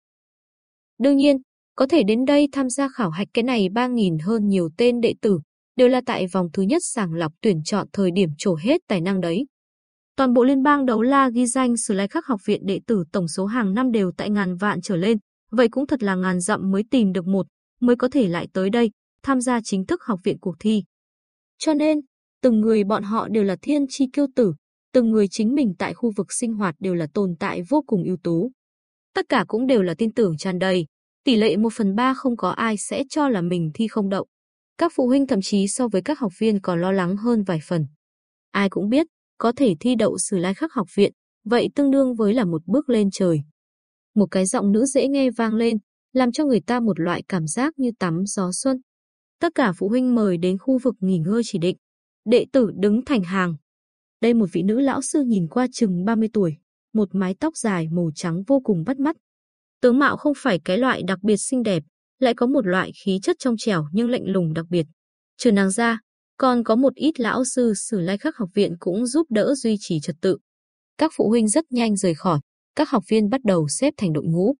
Đương nhiên, có thể đến đây tham gia khảo hạch cái này 3.000 hơn nhiều tên đệ tử, đều là tại vòng thứ nhất sàng lọc tuyển chọn thời điểm trổ hết tài năng đấy. Toàn bộ liên bang đấu la ghi danh Sử Lai Khắc học viện đệ tử tổng số hàng năm đều tại ngàn vạn trở lên, vậy cũng thật là ngàn dặm mới tìm được một, mới có thể lại tới đây, tham gia chính thức học viện cuộc thi. Cho nên, từng người bọn họ đều là thiên chi kiêu tử, từng người chính mình tại khu vực sinh hoạt đều là tồn tại vô cùng ưu tú. Tất cả cũng đều là tin tưởng tràn đầy, tỷ lệ 1 phần 3 không có ai sẽ cho là mình thi không đậu. Các phụ huynh thậm chí so với các học viên còn lo lắng hơn vài phần. Ai cũng biết, có thể thi đậu Sử Lai Khắc học viện, vậy tương đương với là một bước lên trời. Một cái giọng nữ dễ nghe vang lên, làm cho người ta một loại cảm giác như tắm gió xuân. Tất cả phụ huynh mời đến khu vực nghỉ ngơi chỉ định. Đệ tử đứng thành hàng. Đây một vị nữ lão sư nhìn qua chừng 30 tuổi, một mái tóc dài màu trắng vô cùng bắt mắt. Tướng mạo không phải cái loại đặc biệt xinh đẹp, lại có một loại khí chất trong trẻo nhưng lạnh lùng đặc biệt. Trừ nàng ra, còn có một ít lão sư Sử Lai Khắc học viện cũng giúp đỡ duy trì trật tự. Các phụ huynh rất nhanh rời khỏi, các học viên bắt đầu xếp thành đội ngũ.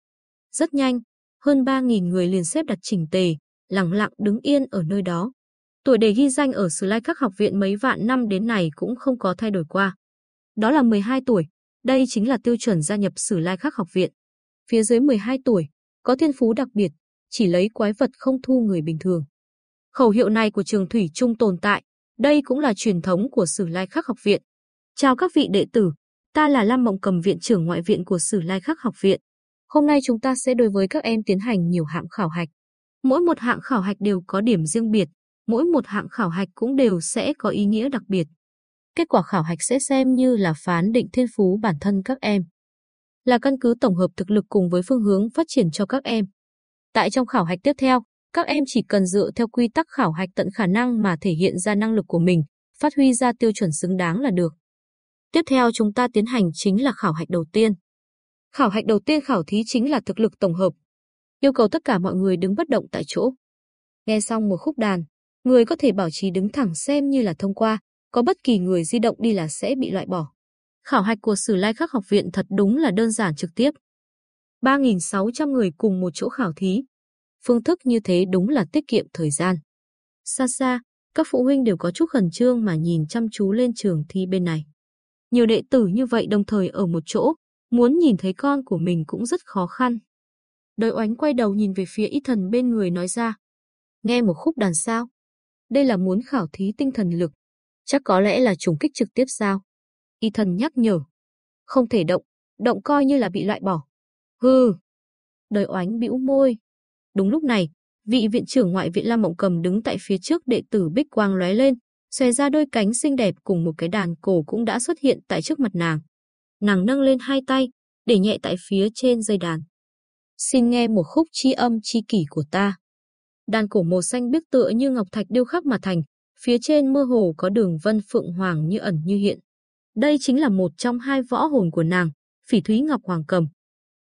Rất nhanh, hơn 3.000 người liền xếp đặt chỉnh tề, lặng lặng đứng yên ở nơi đó. Tuổi đề ghi danh ở Sử Lai Khắc học viện mấy vạn năm đến này cũng không có thay đổi qua. Đó là 12 tuổi, đây chính là tiêu chuẩn gia nhập Sử Lai Khắc học viện. Phía dưới 12 tuổi, có thiên phú đặc biệt, chỉ lấy quái vật không thu người bình thường. Khẩu hiệu này của trường Thủy Trung tồn tại, đây cũng là truyền thống của Sử Lai Khắc học viện. Chào các vị đệ tử, ta là Lam Mộng Cầm viện trưởng ngoại viện của Sử Lai Khắc học viện. Hôm nay chúng ta sẽ đối với các em tiến hành nhiều hạng khảo hạch. Mỗi một hạng khảo hạch đều có điểm riêng biệt, mỗi một hạng khảo hạch cũng đều sẽ có ý nghĩa đặc biệt. Kết quả khảo hạch sẽ xem như là phán định thiên phú bản thân các em. Là căn cứ tổng hợp thực lực cùng với phương hướng phát triển cho các em. Tại trong khảo hạch tiếp theo, các em chỉ cần dựa theo quy tắc khảo hạch tận khả năng mà thể hiện ra năng lực của mình, phát huy ra tiêu chuẩn xứng đáng là được. Tiếp theo chúng ta tiến hành chính là khảo hạch đầu tiên. Khảo hạch đầu tiên khảo thí chính là thực lực tổng hợp. Yêu cầu tất cả mọi người đứng bất động tại chỗ. Nghe xong một khúc đàn, người có thể bảo trì đứng thẳng xem như là thông qua, có bất kỳ người di động đi là sẽ bị loại bỏ. Khảo hạch của Sử Lai Khắc học viện thật đúng là đơn giản trực tiếp. 3.600 người cùng một chỗ khảo thí. Phương thức như thế đúng là tiết kiệm thời gian. Xa xa, các phụ huynh đều có chút khẩn trương mà nhìn chăm chú lên trường thi bên này. Nhiều đệ tử như vậy đồng thời ở một chỗ, muốn nhìn thấy con của mình cũng rất khó khăn. Đôi oánh quay đầu nhìn về phía y thần bên người nói ra. Nghe một khúc đàn sao? Đây là muốn khảo thí tinh thần lực. Chắc có lẽ là trùng kích trực tiếp sao? Y thần nhắc nhở. Không thể động, động coi như là bị loại bỏ. Hừ. Đời oánh bĩu môi. Đúng lúc này, vị viện trưởng ngoại viện Lam Mộng Cầm đứng tại phía trước đệ tử Bích Quang lóe lên, xòe ra đôi cánh xinh đẹp cùng một cái đàn cổ cũng đã xuất hiện tại trước mặt nàng. Nàng nâng lên hai tay, để nhẹ tại phía trên dây đàn. Xin nghe một khúc chi âm chi kỷ của ta. Đàn cổ màu xanh biếc tựa như ngọc thạch điêu khắc mà thành, phía trên mơ hồ có đường vân phượng hoàng như ẩn như hiện. Đây chính là một trong hai võ hồn của nàng, phỉ thúy ngọc hoàng cầm.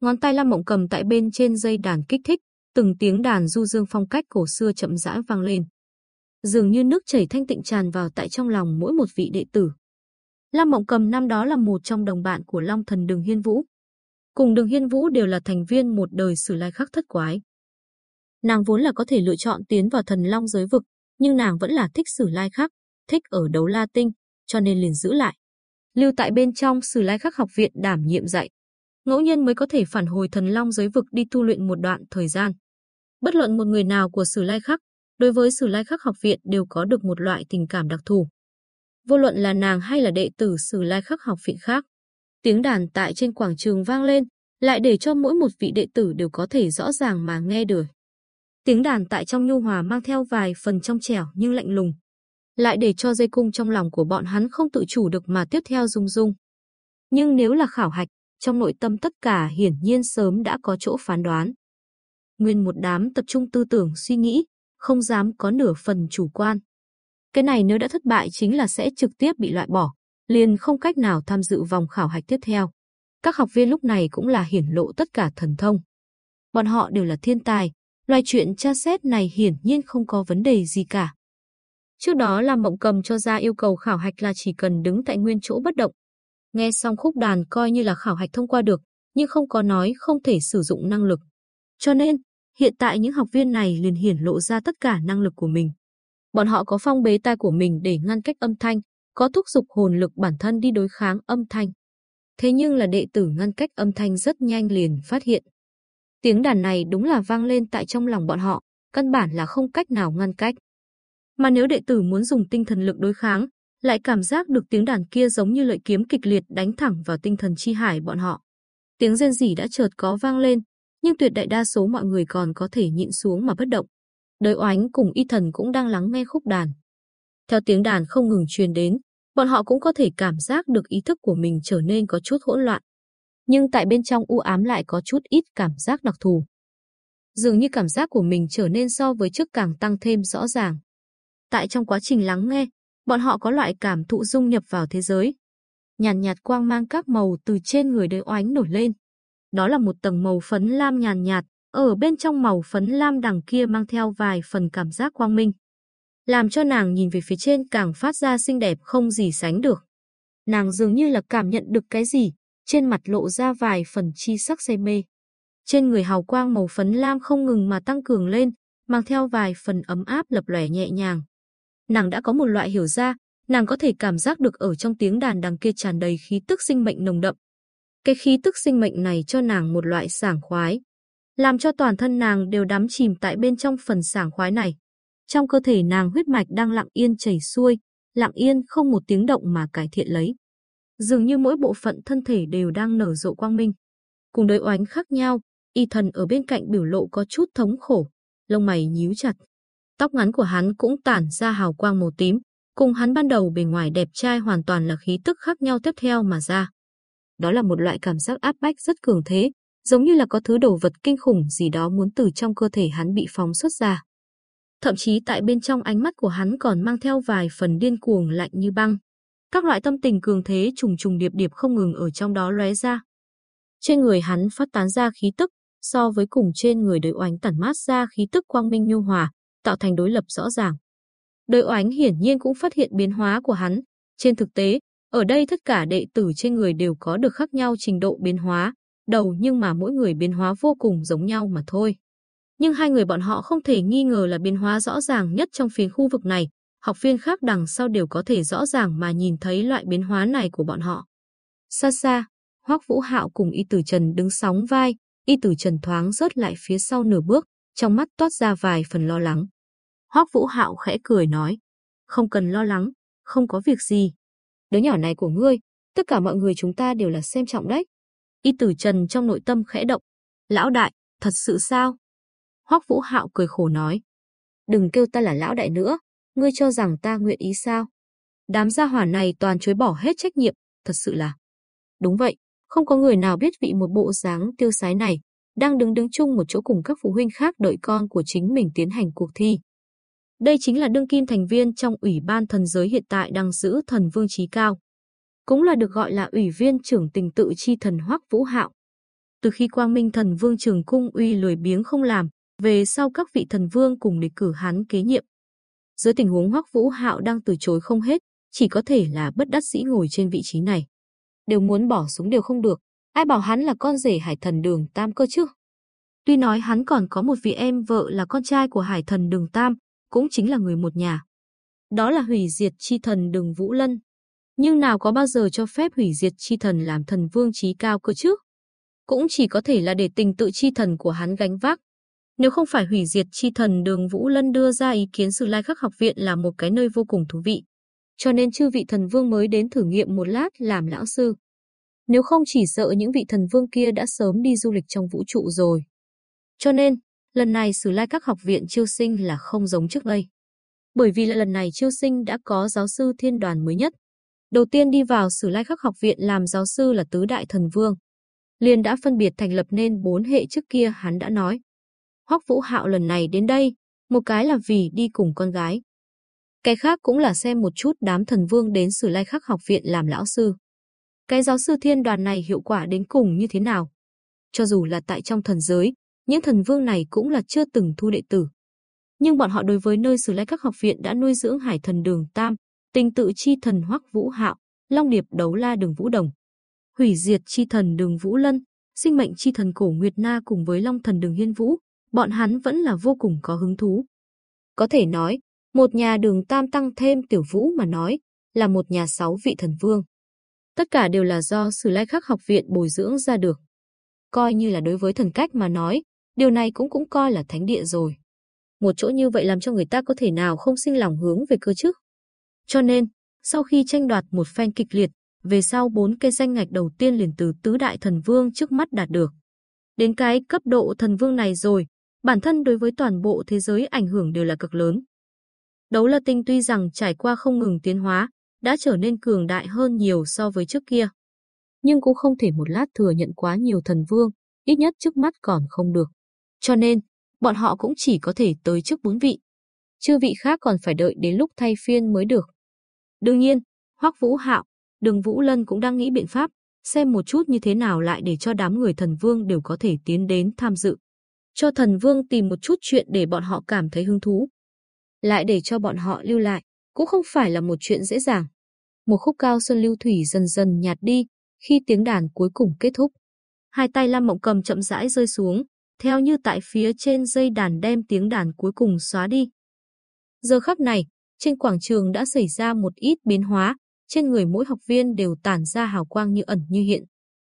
Ngón tay Lam Mộng cầm tại bên trên dây đàn kích thích, từng tiếng đàn du dương phong cách cổ xưa chậm rãi vang lên. Dường như nước chảy thanh tịnh tràn vào tại trong lòng mỗi một vị đệ tử. Lam Mộng Cầm năm đó là một trong đồng bạn của Long Thần Đường Hiên Vũ. Cùng Đường Hiên Vũ đều là thành viên một đời sử lai khắc thất quái. Nàng vốn là có thể lựa chọn tiến vào thần long giới vực, nhưng nàng vẫn là thích sử lai khắc, thích ở đấu la tinh, cho nên liền giữ lại. Lưu tại bên trong sử lai khắc học viện đảm nhiệm dạy. Ngẫu nhiên mới có thể phản hồi thần long giới vực đi tu luyện một đoạn thời gian. Bất luận một người nào của sử lai khắc, đối với sử lai khắc học viện đều có được một loại tình cảm đặc thù. vô luận là nàng hay là đệ tử Sử Lai Khắc học viện khác. Tiếng đàn tại trên quảng trường vang lên, lại để cho mỗi một vị đệ tử đều có thể rõ ràng mà nghe được. Tiếng đàn tại trong nhu hòa mang theo vài phần trong trẻo nhưng lạnh lùng, lại để cho dây cung trong lòng của bọn hắn không tự chủ được mà tiếp theo rung rung. Nhưng nếu là khảo hạch, trong nội tâm tất cả hiển nhiên sớm đã có chỗ phán đoán. Nguyên một đám tập trung tư tưởng suy nghĩ, không dám có nửa phần chủ quan. Cái này nếu đã thất bại chính là sẽ trực tiếp bị loại bỏ, liền không cách nào tham dự vòng khảo hạch tiếp theo. Các học viên lúc này cũng là hiển lộ tất cả thần thông. Bọn họ đều là thiên tài, loài chuyện tra xét này hiển nhiên không có vấn đề gì cả. Trước đó là Mộng Cầm cho ra yêu cầu khảo hạch là chỉ cần đứng tại nguyên chỗ bất động. Nghe xong khúc đàn coi như là khảo hạch thông qua được, nhưng không có nói không thể sử dụng năng lực. Cho nên, hiện tại những học viên này liền hiển lộ ra tất cả năng lực của mình. Bọn họ có phong bế tai của mình để ngăn cách âm thanh, có thúc giục hồn lực bản thân đi đối kháng âm thanh. Thế nhưng là đệ tử ngăn cách âm thanh rất nhanh liền phát hiện. Tiếng đàn này đúng là vang lên tại trong lòng bọn họ, căn bản là không cách nào ngăn cách. Mà nếu đệ tử muốn dùng tinh thần lực đối kháng, lại cảm giác được tiếng đàn kia giống như lợi kiếm kịch liệt đánh thẳng vào tinh thần chi hải bọn họ. Tiếng rên rỉ đã chợt có vang lên, nhưng tuyệt đại đa số mọi người còn có thể nhịn xuống mà bất động. Đời oánh cùng y thần cũng đang lắng nghe khúc đàn. Theo tiếng đàn không ngừng truyền đến, bọn họ cũng có thể cảm giác được ý thức của mình trở nên có chút hỗn loạn. Nhưng tại bên trong u ám lại có chút ít cảm giác đặc thù. Dường như cảm giác của mình trở nên so với trước càng tăng thêm rõ ràng. Tại trong quá trình lắng nghe, bọn họ có loại cảm thụ dung nhập vào thế giới. Nhàn nhạt, nhạt quang mang các màu từ trên người đế oánh nổi lên. Đó là một tầng màu phấn lam nhàn nhạt, ở bên trong màu phấn lam đằng kia mang theo vài phần cảm giác quang minh. Làm cho nàng nhìn về phía trên càng phát ra xinh đẹp không gì sánh được. Nàng dường như là cảm nhận được cái gì, trên mặt lộ ra vài phần chi sắc say mê. Trên người hào quang màu phấn lam không ngừng mà tăng cường lên, mang theo vài phần ấm áp lập lòe nhẹ nhàng. Nàng đã có một loại hiểu ra, nàng có thể cảm giác được ở trong tiếng đàn đằng kia tràn đầy khí tức sinh mệnh nồng đậm. Cái khí tức sinh mệnh này cho nàng một loại sảng khoái, làm cho toàn thân nàng đều đắm chìm tại bên trong phần sảng khoái này. Trong cơ thể nàng huyết mạch đang lặng yên chảy xuôi, lặng yên không một tiếng động mà cải thiện lấy. Dường như mỗi bộ phận thân thể đều đang nở rộ quang minh. Cùng đối oánh khác nhau, y thần ở bên cạnh biểu lộ có chút thống khổ, lông mày nhíu chặt. Tóc ngắn của hắn cũng tản ra hào quang màu tím, cùng hắn ban đầu bề ngoài đẹp trai hoàn toàn là khí tức khác nhau tiếp theo mà ra. Đó là một loại cảm giác áp bách rất cường thế, giống như là có thứ đồ vật kinh khủng gì đó muốn từ trong cơ thể hắn bị phóng xuất ra. Thậm chí tại bên trong ánh mắt của hắn còn mang theo vài phần điên cuồng lạnh như băng. Các loại tâm tình cường thế trùng trùng điệp điệp không ngừng ở trong đó lóe ra. Trên người hắn phát tán ra khí tức, so với cùng trên người đời oánh tản mát ra khí tức quang minh nhu hòa, tạo thành đối lập rõ ràng. Đời oánh hiển nhiên cũng phát hiện biến hóa của hắn. Trên thực tế, ở đây tất cả đệ tử trên người đều có được khác nhau trình độ biến hóa, đầu nhưng mà mỗi người biến hóa vô cùng giống nhau mà thôi. Nhưng hai người bọn họ không thể nghi ngờ là biến hóa rõ ràng nhất trong phiến khu vực này, học viên khác đằng sau đều có thể rõ ràng mà nhìn thấy loại biến hóa này của bọn họ. Xa xa, Hoắc Vũ Hạo cùng Y Tử Trần đứng sóng vai, Y Tử Trần thoáng rớt lại phía sau nửa bước, trong mắt toát ra vài phần lo lắng. Hoắc Vũ Hạo khẽ cười nói, không cần lo lắng, không có việc gì. Đứa nhỏ này của ngươi, tất cả mọi người chúng ta đều là xem trọng đấy. Y Tử Trần trong nội tâm khẽ động, lão đại, thật sự sao? Hoắc Vũ Hạo cười khổ nói, đừng kêu ta là lão đại nữa, ngươi cho rằng ta nguyện ý sao? Đám gia hỏa này toàn chối bỏ hết trách nhiệm, thật sự là. Đúng vậy, không có người nào biết vị một bộ dáng tiêu sái này, đang đứng đứng chung một chỗ cùng các phụ huynh khác đợi con của chính mình tiến hành cuộc thi. Đây chính là đương kim thành viên trong Ủy ban thần giới hiện tại đang giữ thần vương trí cao. Cũng là được gọi là Ủy viên trưởng tình tự chi thần Hoắc Vũ Hạo. Từ khi Quang Minh thần vương trường cung uy lười biếng không làm, về sau các vị thần vương cùng đề cử hắn kế nhiệm. Dưới tình huống Hoắc Vũ Hạo đang từ chối không hết, chỉ có thể là bất đắc dĩ ngồi trên vị trí này. Đều muốn bỏ xuống đều không được, ai bảo hắn là con rể Hải Thần Đường Tam cơ chứ? Tuy nói hắn còn có một vị em vợ là con trai của Hải Thần Đường Tam, cũng chính là người một nhà. Đó là hủy diệt chi thần Đường Vũ Lân. Nhưng nào có bao giờ cho phép hủy diệt chi thần làm thần vương trí cao cơ chứ? Cũng chỉ có thể là để tình tự chi thần của hắn gánh vác, nếu không phải hủy diệt chi thần đường Vũ Lân đưa ra ý kiến Sử Lai Khắc học viện là một cái nơi vô cùng thú vị. cho nên chư vị thần vương mới đến thử nghiệm một lát làm lão sư. Nếu không chỉ sợ những vị thần vương kia đã sớm đi du lịch trong vũ trụ rồi. Cho nên, lần này Sử Lai các học viện chiêu sinh là không giống trước đây. Bởi vì là lần này chiêu sinh đã có giáo sư thiên đoàn mới nhất. Đầu tiên đi vào Sử Lai Khắc học viện làm giáo sư là Tứ Đại Thần Vương. Liền đã phân biệt thành lập nên bốn hệ trước kia hắn đã nói. Hoắc Vũ Hạo lần này đến đây, một cái là vì đi cùng con gái. Cái khác cũng là xem một chút đám thần vương đến Sử Lai Khắc học viện làm lão sư. Cái giáo sư thiên đoàn này hiệu quả đến cùng như thế nào? Cho dù là tại trong thần giới, những thần vương này cũng là chưa từng thu đệ tử. Nhưng bọn họ đối với nơi xử lý Các học viện đã nuôi dưỡng Hải Thần Đường Tam, Tình Tự Chi Thần Hoắc Vũ Hạo, Long Điệp Đấu La Đường Vũ Đồng, Hủy Diệt Chi Thần Đường Vũ Lân, Sinh Mệnh Chi Thần Cổ Nguyệt Na cùng với Long Thần Đường Hiên Vũ, bọn hắn vẫn là vô cùng có hứng thú. Có thể nói, một nhà Đường Tam tăng thêm Tiểu Vũ mà nói, là một nhà sáu vị thần vương. Tất cả đều là do Sử Lai Khắc học viện bồi dưỡng ra được. Coi như là đối với thần cách mà nói, điều này cũng cũng coi là thánh địa rồi. Một chỗ như vậy làm cho người ta có thể nào không sinh lòng hướng về cơ chứ? Cho nên, sau khi tranh đoạt một phen kịch liệt, về sau bốn cây danh ngạch đầu tiên liền từ tứ đại thần vương trước mắt đạt được. Đến cái cấp độ thần vương này rồi, bản thân đối với toàn bộ thế giới ảnh hưởng đều là cực lớn. Đấu La Tinh tuy rằng trải qua không ngừng tiến hóa, đã trở nên cường đại hơn nhiều so với trước kia. Nhưng cũng không thể một lát thừa nhận quá nhiều thần vương, ít nhất trước mắt còn không được. Cho nên, bọn họ cũng chỉ có thể tới trước bốn vị. Chư vị khác còn phải đợi đến lúc thay phiên mới được. Đương nhiên, Hoắc Vũ Hạo, Đường Vũ Lân cũng đang nghĩ biện pháp, xem một chút như thế nào lại để cho đám người thần vương đều có thể tiến đến tham dự. Cho thần vương tìm một chút chuyện để bọn họ cảm thấy hứng thú. Lại để cho bọn họ lưu lại, cũng không phải là một chuyện dễ dàng. Một khúc cao xuân lưu thủy dần dần nhạt đi, khi tiếng đàn cuối cùng kết thúc. Hai tay Lam Mộng Cầm chậm rãi rơi xuống, theo như tại phía trên dây đàn đem tiếng đàn cuối cùng xóa đi. Giờ khắc này, trên quảng trường đã xảy ra một ít biến hóa, trên người mỗi học viên đều tản ra hào quang như ẩn như hiện.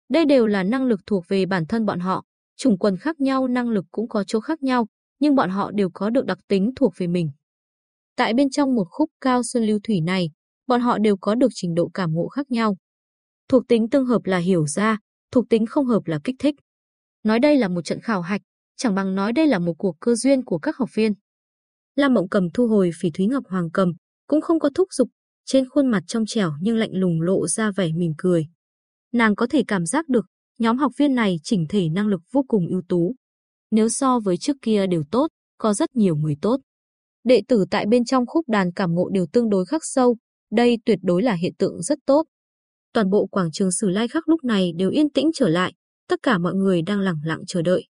Đây đều là năng lực thuộc về bản thân bọn họ, chủng quần khác nhau năng lực cũng có chỗ khác nhau, nhưng bọn họ đều có được đặc tính thuộc về mình. Tại bên trong một khúc cao sơn lưu thủy này, bọn họ đều có được trình độ cảm ngộ khác nhau. Thuộc tính tương hợp là hiểu ra, thuộc tính không hợp là kích thích. Nói đây là một trận khảo hạch, chẳng bằng nói đây là một cuộc cơ duyên của các học viên. Lam Mộng Cầm thu hồi Phỉ Thúy Ngọc Hoàng Cầm, cũng không có thúc giục, trên khuôn mặt trong trẻo nhưng lạnh lùng lộ ra vẻ mỉm cười. Nàng có thể cảm giác được, nhóm học viên này chỉnh thể năng lực vô cùng ưu tú. Nếu so với trước kia đều tốt, có rất nhiều người tốt. Đệ tử tại bên trong khúc đàn cảm ngộ đều tương đối khắc sâu, đây tuyệt đối là hiện tượng rất tốt. Toàn bộ quảng trường Sử Lai Khắc lúc này đều yên tĩnh trở lại, tất cả mọi người đang lặng lặng chờ đợi.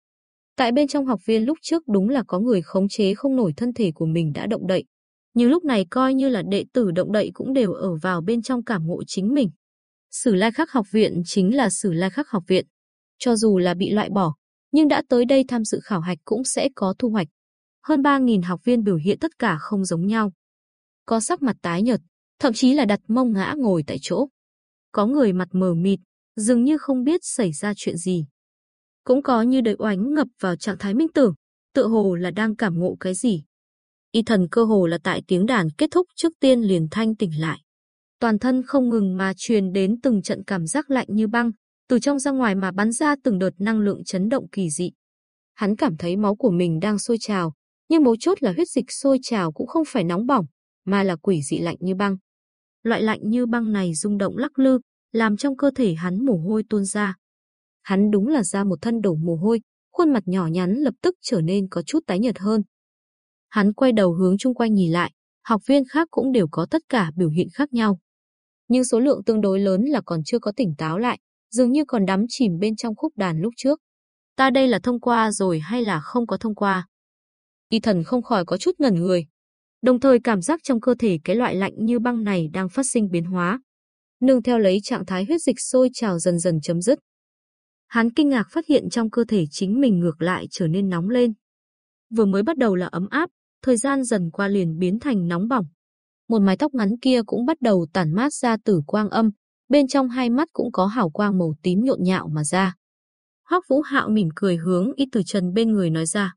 Tại bên trong học viên lúc trước đúng là có người khống chế không nổi thân thể của mình đã động đậy. Nhưng lúc này coi như là đệ tử động đậy cũng đều ở vào bên trong cảm ngộ chính mình. Sử Lai Khắc học viện chính là Sử Lai Khắc học viện. Cho dù là bị loại bỏ, nhưng đã tới đây tham dự khảo hạch cũng sẽ có thu hoạch. Hơn 3.000 học viên biểu hiện tất cả không giống nhau. Có sắc mặt tái nhợt, thậm chí là đặt mông ngã ngồi tại chỗ. Có người mặt mờ mịt, dường như không biết xảy ra chuyện gì. Cũng có như đời oánh ngập vào trạng thái minh tưởng, tựa hồ là đang cảm ngộ cái gì. Y thần cơ hồ là tại tiếng đàn kết thúc trước tiên liền thanh tỉnh lại. Toàn thân không ngừng mà truyền đến từng trận cảm giác lạnh như băng, từ trong ra ngoài mà bắn ra từng đợt năng lượng chấn động kỳ dị. Hắn cảm thấy máu của mình đang sôi trào, nhưng mấu chốt là huyết dịch sôi trào cũng không phải nóng bỏng, mà là quỷ dị lạnh như băng. Loại lạnh như băng này rung động lắc lư, làm trong cơ thể hắn mồ hôi tuôn ra. Hắn đúng là ra một thân đổ mồ hôi, khuôn mặt nhỏ nhắn lập tức trở nên có chút tái nhợt hơn. Hắn quay đầu hướng chung quanh nhìn lại, học viên khác cũng đều có tất cả biểu hiện khác nhau. Nhưng số lượng tương đối lớn là còn chưa có tỉnh táo lại, dường như còn đắm chìm bên trong khúc đàn lúc trước. Ta đây là thông qua rồi hay là không có thông qua? Y thần không khỏi có chút ngẩn người. Đồng thời cảm giác trong cơ thể cái loại lạnh như băng này đang phát sinh biến hóa. Nương theo lấy trạng thái huyết dịch sôi trào dần dần chấm dứt. Hắn kinh ngạc phát hiện trong cơ thể chính mình ngược lại trở nên nóng lên. Vừa mới bắt đầu là ấm áp, thời gian dần qua liền biến thành nóng bỏng. Một mái tóc ngắn kia cũng bắt đầu tản mát ra tử quang âm, bên trong hai mắt cũng có hào quang màu tím nhộn nhạo mà ra. Hoắc Vũ Hạo mỉm cười hướng Y Tử Trần bên người nói ra.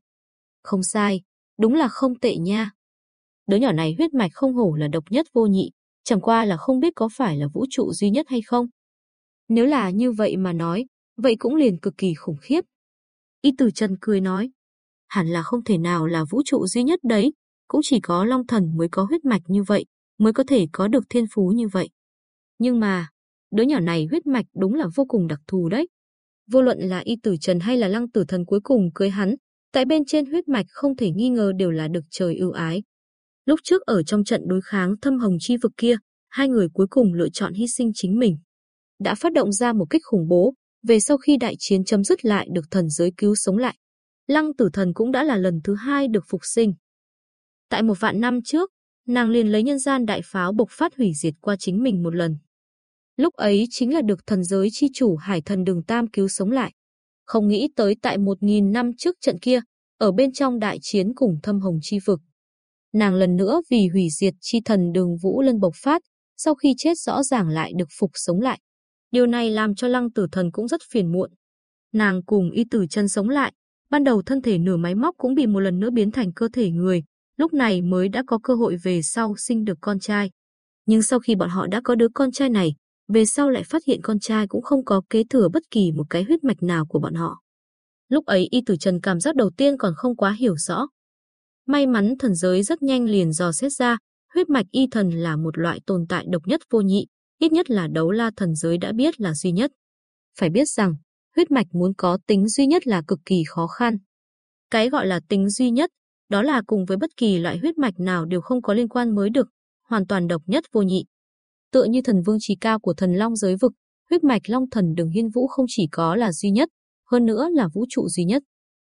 Không sai, đúng là không tệ nha. Đứa nhỏ này huyết mạch không hổ là độc nhất vô nhị, chẳng qua là không biết có phải là vũ trụ duy nhất hay không. Nếu là như vậy mà nói, vậy cũng liền cực kỳ khủng khiếp. Y Tử Trần cười nói, hẳn là không thể nào là vũ trụ duy nhất đấy, cũng chỉ có Long Thần mới có huyết mạch như vậy, mới có thể có được thiên phú như vậy. Nhưng mà, đứa nhỏ này huyết mạch đúng là vô cùng đặc thù đấy. Vô luận là Y Tử Trần hay là Lăng Tử Thần cuối cùng cưới hắn, tại bên trên huyết mạch không thể nghi ngờ đều là được trời ưu ái. Lúc trước ở trong trận đối kháng thâm hồng chi vực kia, hai người cuối cùng lựa chọn hy sinh chính mình. Đã phát động ra một kích khủng bố, về sau khi đại chiến chấm dứt lại được thần giới cứu sống lại. Lăng tử thần cũng đã là lần thứ hai được phục sinh. Tại một vạn năm trước, nàng liền lấy nhân gian đại pháo bộc phát hủy diệt qua chính mình một lần. Lúc ấy chính là được thần giới chi chủ hải thần đường Tam cứu sống lại. Không nghĩ tới tại một nghìn năm trước trận kia, ở bên trong đại chiến cùng thâm hồng chi vực. Nàng lần nữa vì hủy diệt chi thần đường Vũ Lân bộc phát, sau khi chết rõ ràng lại được phục sống lại. Điều này làm cho lăng tử thần cũng rất phiền muộn. Nàng cùng y tử chân sống lại, ban đầu thân thể nửa máy móc cũng bị một lần nữa biến thành cơ thể người, lúc này mới đã có cơ hội về sau sinh được con trai. Nhưng sau khi bọn họ đã có đứa con trai này, về sau lại phát hiện con trai cũng không có kế thừa bất kỳ một cái huyết mạch nào của bọn họ. Lúc ấy y tử trần cảm giác đầu tiên còn không quá hiểu rõ. May mắn thần giới rất nhanh liền dò xét ra, huyết mạch y thần là một loại tồn tại độc nhất vô nhị, ít nhất là đấu la thần giới đã biết là duy nhất. Phải biết rằng, huyết mạch muốn có tính duy nhất là cực kỳ khó khăn. Cái gọi là tính duy nhất, đó là cùng với bất kỳ loại huyết mạch nào đều không có liên quan mới được, hoàn toàn độc nhất vô nhị. Tựa như thần vương trí cao của thần long giới vực, huyết mạch long thần đường hiên vũ không chỉ có là duy nhất, hơn nữa là vũ trụ duy nhất.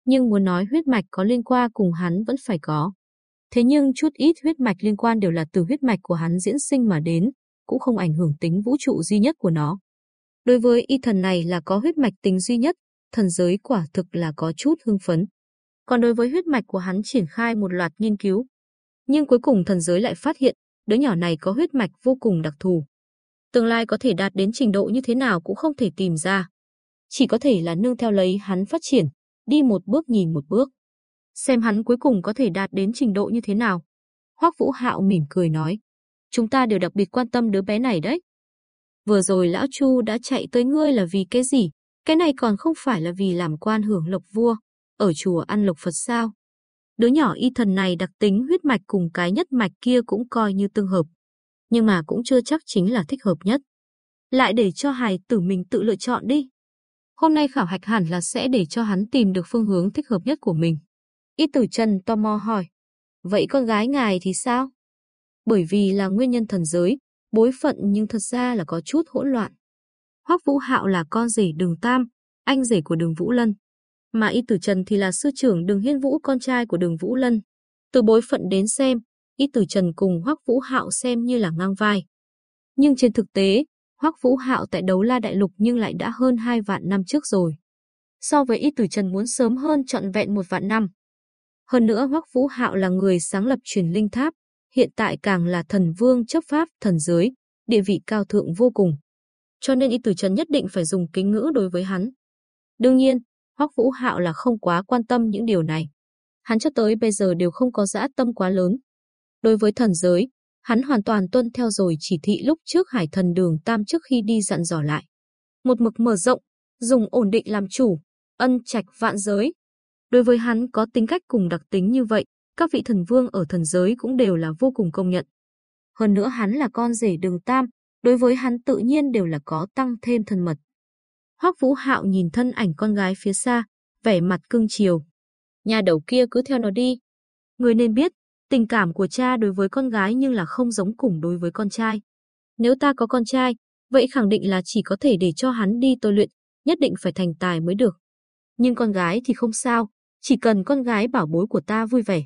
Nhưng muốn nói huyết mạch có liên quan cùng hắn vẫn phải có. Thế nhưng chút ít huyết mạch liên quan đều là từ huyết mạch của hắn diễn sinh mà đến, cũng không ảnh hưởng tính vũ trụ duy nhất của nó. Đối với y thần này là có huyết mạch tính duy nhất, thần giới quả thực là có chút hưng phấn. Còn đối với huyết mạch của hắn triển khai một loạt nghiên cứu. Nhưng cuối cùng thần giới lại phát hiện, đứa nhỏ này có huyết mạch vô cùng đặc thù. Tương lai có thể đạt đến trình độ như thế nào cũng không thể tìm ra. Chỉ có thể là nương theo lấy hắn phát triển, đi một bước nhìn một bước. Xem hắn cuối cùng có thể đạt đến trình độ như thế nào. Hoắc Vũ Hạo mỉm cười nói chúng ta đều đặc biệt quan tâm đứa bé này đấy. Vừa rồi lão Chu đã chạy tới ngươi là vì cái gì? Cái này còn không phải là vì làm quan hưởng lộc vua, ở chùa ăn lộc Phật sao? Đứa nhỏ y thần này đặc tính huyết mạch cùng cái nhất mạch kia cũng coi như tương hợp, nhưng mà cũng chưa chắc chính là thích hợp nhất. Lại để cho hài tử mình tự lựa chọn đi. Hôm nay khảo hạch hẳn là sẽ để cho hắn tìm được phương hướng thích hợp nhất của mình. Y tử Trần to mò hỏi, vậy con gái ngài thì sao? bởi vì là nguyên nhân thần giới, bối phận nhưng thật ra là có chút hỗn loạn. Hoắc Vũ Hạo là con rể Đường Tam, anh rể của Đường Vũ Lân, mà Y Tử Trần thì là sư trưởng Đường Hiên Vũ con trai của Đường Vũ Lân. Từ bối phận đến xem, Y Tử Trần cùng Hoắc Vũ Hạo xem như là ngang vai. Nhưng trên thực tế, Hoắc Vũ Hạo tại đấu La Đại Lục nhưng lại đã hơn hai vạn năm trước rồi. So với Y Tử Trần muốn sớm hơn trọn vẹn một vạn năm. Hơn nữa Hoắc Vũ Hạo là người sáng lập truyền linh tháp, hiện tại càng là thần vương chấp pháp thần giới, địa vị cao thượng vô cùng. Cho nên Y Tử Trần nhất định phải dùng kính ngữ đối với hắn. Đương nhiên, Hoắc Vũ Hạo là không quá quan tâm những điều này. Hắn cho tới bây giờ đều không có dã tâm quá lớn. Đối với thần giới, hắn hoàn toàn tuân theo rồi chỉ thị lúc trước Hải Thần Đường Tam trước khi đi dặn dò lại. Một mực mở rộng, dùng ổn định làm chủ, ân trạch vạn giới. Đối với hắn có tính cách cùng đặc tính như vậy, các vị thần vương ở thần giới cũng đều là vô cùng công nhận. Hơn nữa hắn là con rể đường Tam, đối với hắn tự nhiên đều là có tăng thêm thân mật. Hoắc Vũ Hạo nhìn thân ảnh con gái phía xa, vẻ mặt cương chiều. Nhà đầu kia cứ theo nó đi. Người nên biết, tình cảm của cha đối với con gái nhưng là không giống cùng đối với con trai. Nếu ta có con trai, vậy khẳng định là chỉ có thể để cho hắn đi tôi luyện, nhất định phải thành tài mới được. Nhưng con gái thì không sao, chỉ cần con gái bảo bối của ta vui vẻ,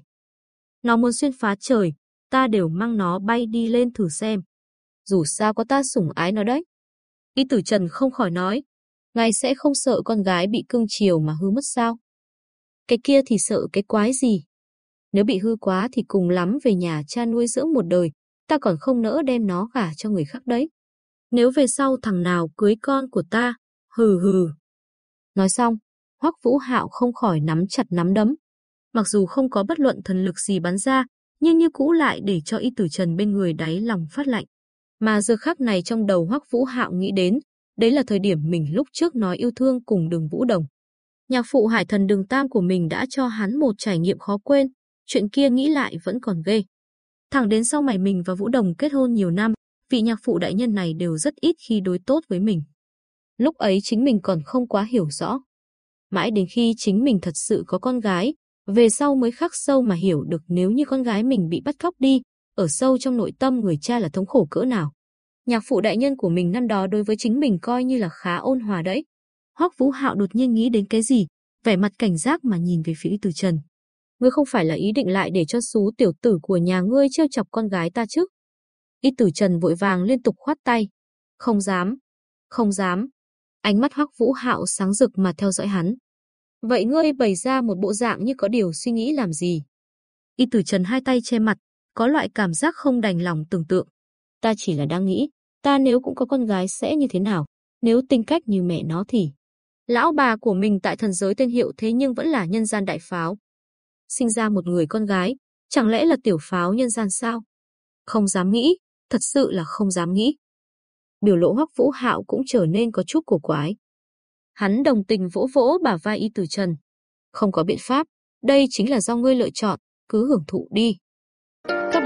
nó muốn xuyên phá trời, ta đều mang nó bay đi lên thử xem. Dù sao có ta sủng ái nó đấy. Y tử Trần không khỏi nói, ngài sẽ không sợ con gái bị cưng chiều mà hư mất sao? Cái kia thì sợ cái quái gì? Nếu bị hư quá thì cùng lắm về nhà cha nuôi dưỡng một đời, ta còn không nỡ đem nó gả cho người khác đấy. Nếu về sau thằng nào cưới con của ta, hừ hừ. Nói xong, Hoắc Vũ Hạo không khỏi nắm chặt nắm đấm, mặc dù không có bất luận thần lực gì bắn ra, nhưng như cũ lại để cho y tử trần bên người đáy lòng phát lạnh. Mà giờ khắc này trong đầu Hoắc Vũ Hạo nghĩ đến, đấy là thời điểm mình lúc trước nói yêu thương cùng Đường Vũ Đồng. Nhạc phụ Hải Thần Đường Tam của mình đã cho hắn một trải nghiệm khó quên, chuyện kia nghĩ lại vẫn còn ghê. Thẳng đến sau mày mình và Vũ Đồng kết hôn nhiều năm, vị nhạc phụ đại nhân này đều rất ít khi đối tốt với mình. Lúc ấy chính mình còn không quá hiểu rõ. Mãi đến khi chính mình thật sự có con gái, về sau mới khắc sâu mà hiểu được nếu như con gái mình bị bắt cóc đi, ở sâu trong nội tâm người cha là thống khổ cỡ nào. Nhạc phụ đại nhân của mình năm đó đối với chính mình coi như là khá ôn hòa đấy. Hoắc Vũ Hạo đột nhiên nghĩ đến cái gì, vẻ mặt cảnh giác mà nhìn về phía Từ Trần. Ngươi không phải là ý định lại để cho xú tiểu tử của nhà ngươi trêu chọc con gái ta chứ? Y Tử Trần vội vàng liên tục khoát tay. Không dám, không dám. Ánh mắt Hoắc Vũ Hạo sáng rực mà theo dõi hắn. Vậy ngươi bày ra một bộ dạng như có điều suy nghĩ làm gì? Y Tử Trần hai tay che mặt, có loại cảm giác không đành lòng tưởng tượng. Ta chỉ là đang nghĩ, ta nếu cũng có con gái sẽ như thế nào? Nếu tính cách như mẹ nó thì... Lão bà của mình tại thần giới tên hiệu thế nhưng vẫn là nhân gian đại pháo. Sinh ra một người con gái, chẳng lẽ là tiểu pháo nhân gian sao? Không dám nghĩ, thật sự là không dám nghĩ. Biểu lộ Hoắc Vũ Hạo cũng trở nên có chút cổ quái. Hắn đồng tình vỗ vỗ bả vai Y Tử Trần. Không có biện pháp, đây chính là do ngươi lựa chọn, cứ hưởng thụ đi.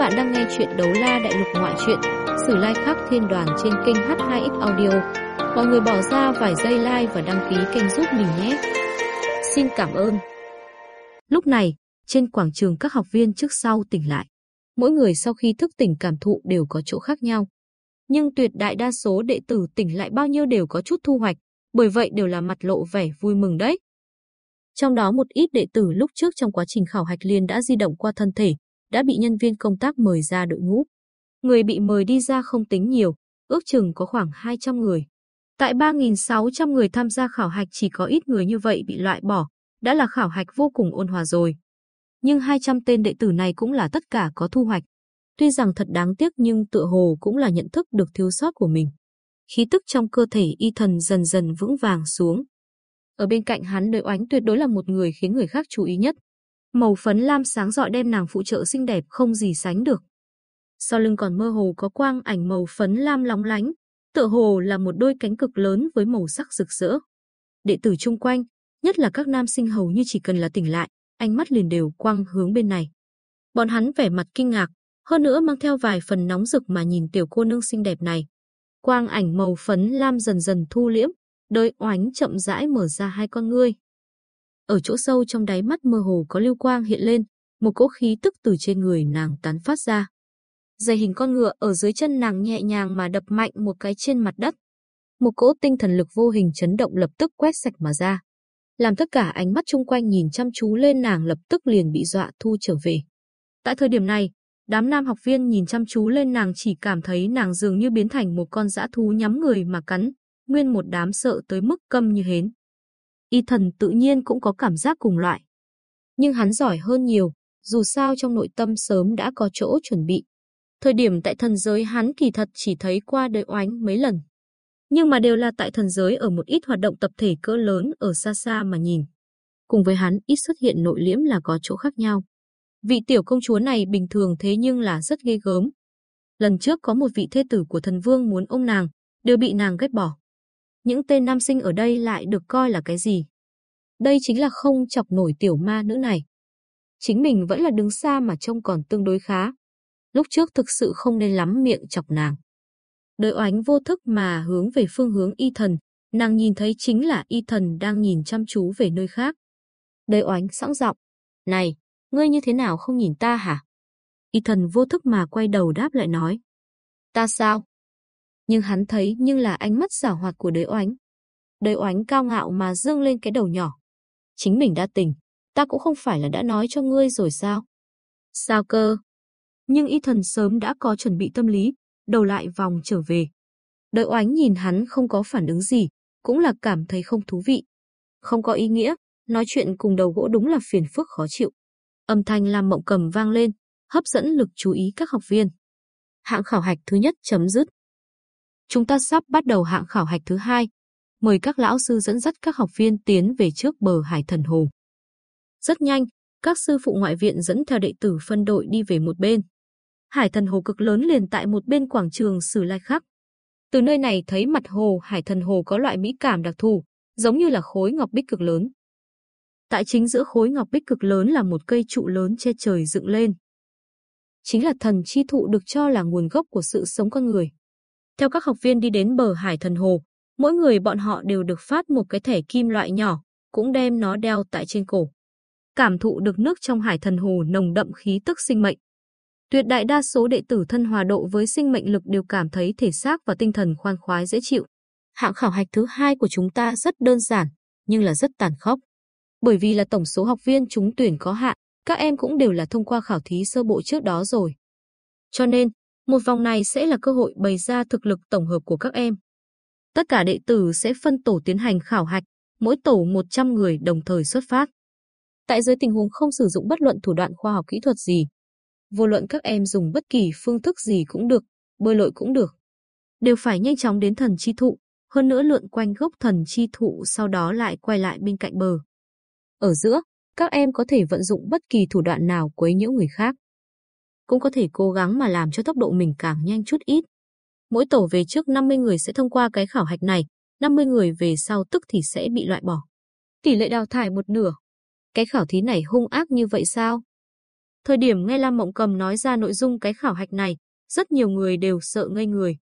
Bạn đang nghe chuyện đấu la đại lục ngoại truyện, sử lai like khắc thiên đoàn trên kênh H2X Audio. Mọi người bỏ ra vài giây like và đăng ký kênh giúp mình nhé. Xin cảm ơn. Lúc này, trên quảng trường các học viên trước sau tỉnh lại. Mỗi người sau khi thức tỉnh cảm thụ đều có chỗ khác nhau. Nhưng tuyệt đại đa số đệ tử tỉnh lại bao nhiêu đều có chút thu hoạch, bởi vậy đều là mặt lộ vẻ vui mừng đấy. Trong đó một ít đệ tử lúc trước trong quá trình khảo hạch liền đã di động qua thân thể, đã bị nhân viên công tác mời ra đội ngũ. Người bị mời đi ra không tính nhiều, ước chừng có khoảng 200 người. Tại 3.600 người tham gia khảo hạch chỉ có ít người như vậy bị loại bỏ, đã là khảo hạch vô cùng ôn hòa rồi. Nhưng 200 tên đệ tử này cũng là tất cả có thu hoạch. Tuy rằng thật đáng tiếc nhưng tựa hồ cũng là nhận thức được thiếu sót của mình. Khí tức trong cơ thể y thần dần dần vững vàng xuống. Ở bên cạnh hắn đời oánh tuyệt đối là một người khiến người khác chú ý nhất. Màu phấn lam sáng rọi đem nàng phụ trợ xinh đẹp không gì sánh được. Sau lưng còn mơ hồ có quang ảnh màu phấn lam lóng lánh, tựa hồ là một đôi cánh cực lớn với màu sắc rực rỡ. Đệ tử chung quanh, nhất là các nam sinh hầu như chỉ cần là tỉnh lại, ánh mắt liền đều quang hướng bên này. Bọn hắn vẻ mặt kinh ngạc, hơn nữa mang theo vài phần nóng rực mà nhìn tiểu cô nương xinh đẹp này. Quang ảnh màu phấn lam dần dần thu liễm, đôi oánh chậm rãi mở ra hai con ngươi. Ở chỗ sâu trong đáy mắt mơ hồ có lưu quang hiện lên, một cỗ khí tức từ trên người nàng tán phát ra. Dây hình con ngựa ở dưới chân nàng nhẹ nhàng mà đập mạnh một cái trên mặt đất. Một cỗ tinh thần lực vô hình chấn động lập tức quét sạch mà ra. Làm tất cả ánh mắt chung quanh nhìn chăm chú lên nàng lập tức liền bị dọa thu trở về. Tại thời điểm này, đám nam học viên nhìn chăm chú lên nàng chỉ cảm thấy nàng dường như biến thành một con dã thú nhắm người mà cắn, nguyên một đám sợ tới mức câm như hến. Y thần tự nhiên cũng có cảm giác cùng loại. Nhưng hắn giỏi hơn nhiều, dù sao trong nội tâm sớm đã có chỗ chuẩn bị. Thời điểm tại thần giới hắn kỳ thật chỉ thấy qua đời oánh mấy lần. Nhưng mà đều là tại thần giới ở một ít hoạt động tập thể cỡ lớn ở xa xa mà nhìn. Cùng với hắn ít xuất hiện nội liễm là có chỗ khác nhau. Vị tiểu công chúa này bình thường thế nhưng là rất ghê gớm. Lần trước có một vị thê tử của thần vương muốn ôm nàng, đều bị nàng ghét bỏ. Những tên nam sinh ở đây lại được coi là cái gì? Đây chính là không chọc nổi tiểu ma nữ này. Chính mình vẫn là đứng xa mà trông còn tương đối khá. Lúc trước thực sự không nên lắm miệng chọc nàng. Đợi oánh vô thức mà hướng về phương hướng y thần, nàng nhìn thấy chính là y thần đang nhìn chăm chú về nơi khác. Đợi oánh sẵn giọng, này, ngươi như thế nào không nhìn ta hả? Y thần vô thức mà quay đầu đáp lại nói. Ta sao? Nhưng hắn thấy nhưng là ánh mắt giả hoạt của đới oánh. Đới oánh cao ngạo mà dương lên cái đầu nhỏ. Chính mình đã tình, ta cũng không phải là đã nói cho ngươi rồi sao? Sao cơ? Nhưng y thần sớm đã có chuẩn bị tâm lý, đầu lại vòng trở về. Đợi oánh nhìn hắn không có phản ứng gì, cũng là cảm thấy không thú vị. Không có ý nghĩa, nói chuyện cùng đầu gỗ đúng là phiền phức khó chịu. Âm thanh làm mộng cầm vang lên, hấp dẫn lực chú ý các học viên. Hạng khảo hạch thứ nhất chấm dứt. Chúng ta sắp bắt đầu hạng khảo hạch thứ hai. Mời các lão sư dẫn dắt các học viên tiến về trước bờ hải thần hồ. Rất nhanh, các sư phụ ngoại viện dẫn theo đệ tử phân đội đi về một bên. Hải Thần Hồ cực lớn liền tại một bên quảng trường Sử Lai Khắc. Từ nơi này thấy mặt hồ Hải Thần Hồ có loại mỹ cảm đặc thù, giống như là khối ngọc bích cực lớn. Tại chính giữa khối ngọc bích cực lớn là một cây trụ lớn che trời dựng lên. Chính là thần chi thụ được cho là nguồn gốc của sự sống con người. Theo các học viên đi đến bờ Hải Thần Hồ, mỗi người bọn họ đều được phát một cái thẻ kim loại nhỏ, cũng đem nó đeo tại trên cổ. Cảm thụ được nước trong Hải Thần Hồ nồng đậm khí tức sinh mệnh. Tuyệt đại đa số đệ tử thân hòa độ với sinh mệnh lực đều cảm thấy thể xác và tinh thần khoan khoái dễ chịu. Hạng khảo hạch thứ hai của chúng ta rất đơn giản, nhưng là rất tàn khốc. Bởi vì là tổng số học viên trúng tuyển có hạn, các em cũng đều là thông qua khảo thí sơ bộ trước đó rồi. Cho nên, một vòng này sẽ là cơ hội bày ra thực lực tổng hợp của các em. Tất cả đệ tử sẽ phân tổ tiến hành khảo hạch, mỗi tổ 100 người đồng thời xuất phát. Tại dưới tình huống không sử dụng bất luận thủ đoạn khoa học kỹ thuật gì, vô luận các em dùng bất kỳ phương thức gì cũng được, bơi lội cũng được, đều phải nhanh chóng đến thần chi thụ, hơn nữa lượn quanh gốc thần chi thụ sau đó lại quay lại bên cạnh bờ. Ở giữa, các em có thể vận dụng bất kỳ thủ đoạn nào quấy nhiễu người khác. Cũng có thể cố gắng mà làm cho tốc độ mình càng nhanh chút ít. Mỗi tổ về trước 50 người sẽ thông qua cái khảo hạch này, 50 người về sau tức thì sẽ bị loại bỏ. Tỷ lệ đào thải một nửa. Cái khảo thí này hung ác như vậy sao? Thời điểm nghe Lam Mộng Cầm nói ra nội dung cái khảo hạch này, rất nhiều người đều sợ ngây người.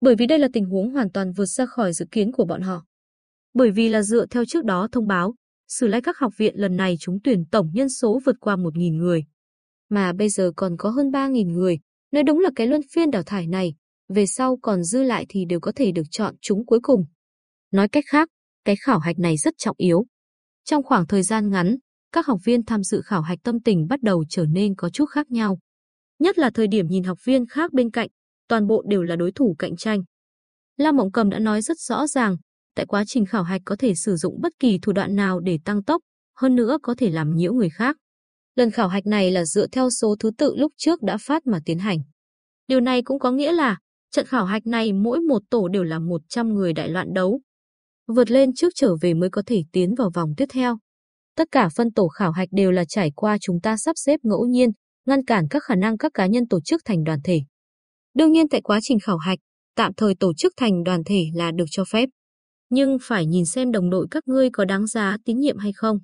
Bởi vì đây là tình huống hoàn toàn vượt ra khỏi dự kiến của bọn họ. Bởi vì là dựa theo trước đó thông báo, Sử lai các học viện lần này chúng tuyển tổng nhân số vượt qua 1.000 người. Mà bây giờ còn có hơn 3.000 người, nói đúng là cái luân phiên đào thải này, về sau còn dư lại thì đều có thể được chọn chúng cuối cùng. Nói cách khác, cái khảo hạch này rất trọng yếu. Trong khoảng thời gian ngắn, các học viên tham dự khảo hạch tâm tình bắt đầu trở nên có chút khác nhau. Nhất là thời điểm nhìn học viên khác bên cạnh, toàn bộ đều là đối thủ cạnh tranh. Lam Mộng Cầm đã nói rất rõ ràng, tại quá trình khảo hạch có thể sử dụng bất kỳ thủ đoạn nào để tăng tốc, hơn nữa có thể làm nhiễu người khác. Lần khảo hạch này là dựa theo số thứ tự lúc trước đã phát mà tiến hành. Điều này cũng có nghĩa là trận khảo hạch này mỗi một tổ đều là 100 người đại loạn đấu. Vượt lên trước trở về mới có thể tiến vào vòng tiếp theo. Tất cả phân tổ khảo hạch đều là trải qua chúng ta sắp xếp ngẫu nhiên, ngăn cản các khả năng các cá nhân tổ chức thành đoàn thể. Đương nhiên tại quá trình khảo hạch, tạm thời tổ chức thành đoàn thể là được cho phép. Nhưng phải nhìn xem đồng đội các ngươi có đáng giá tín nhiệm hay không.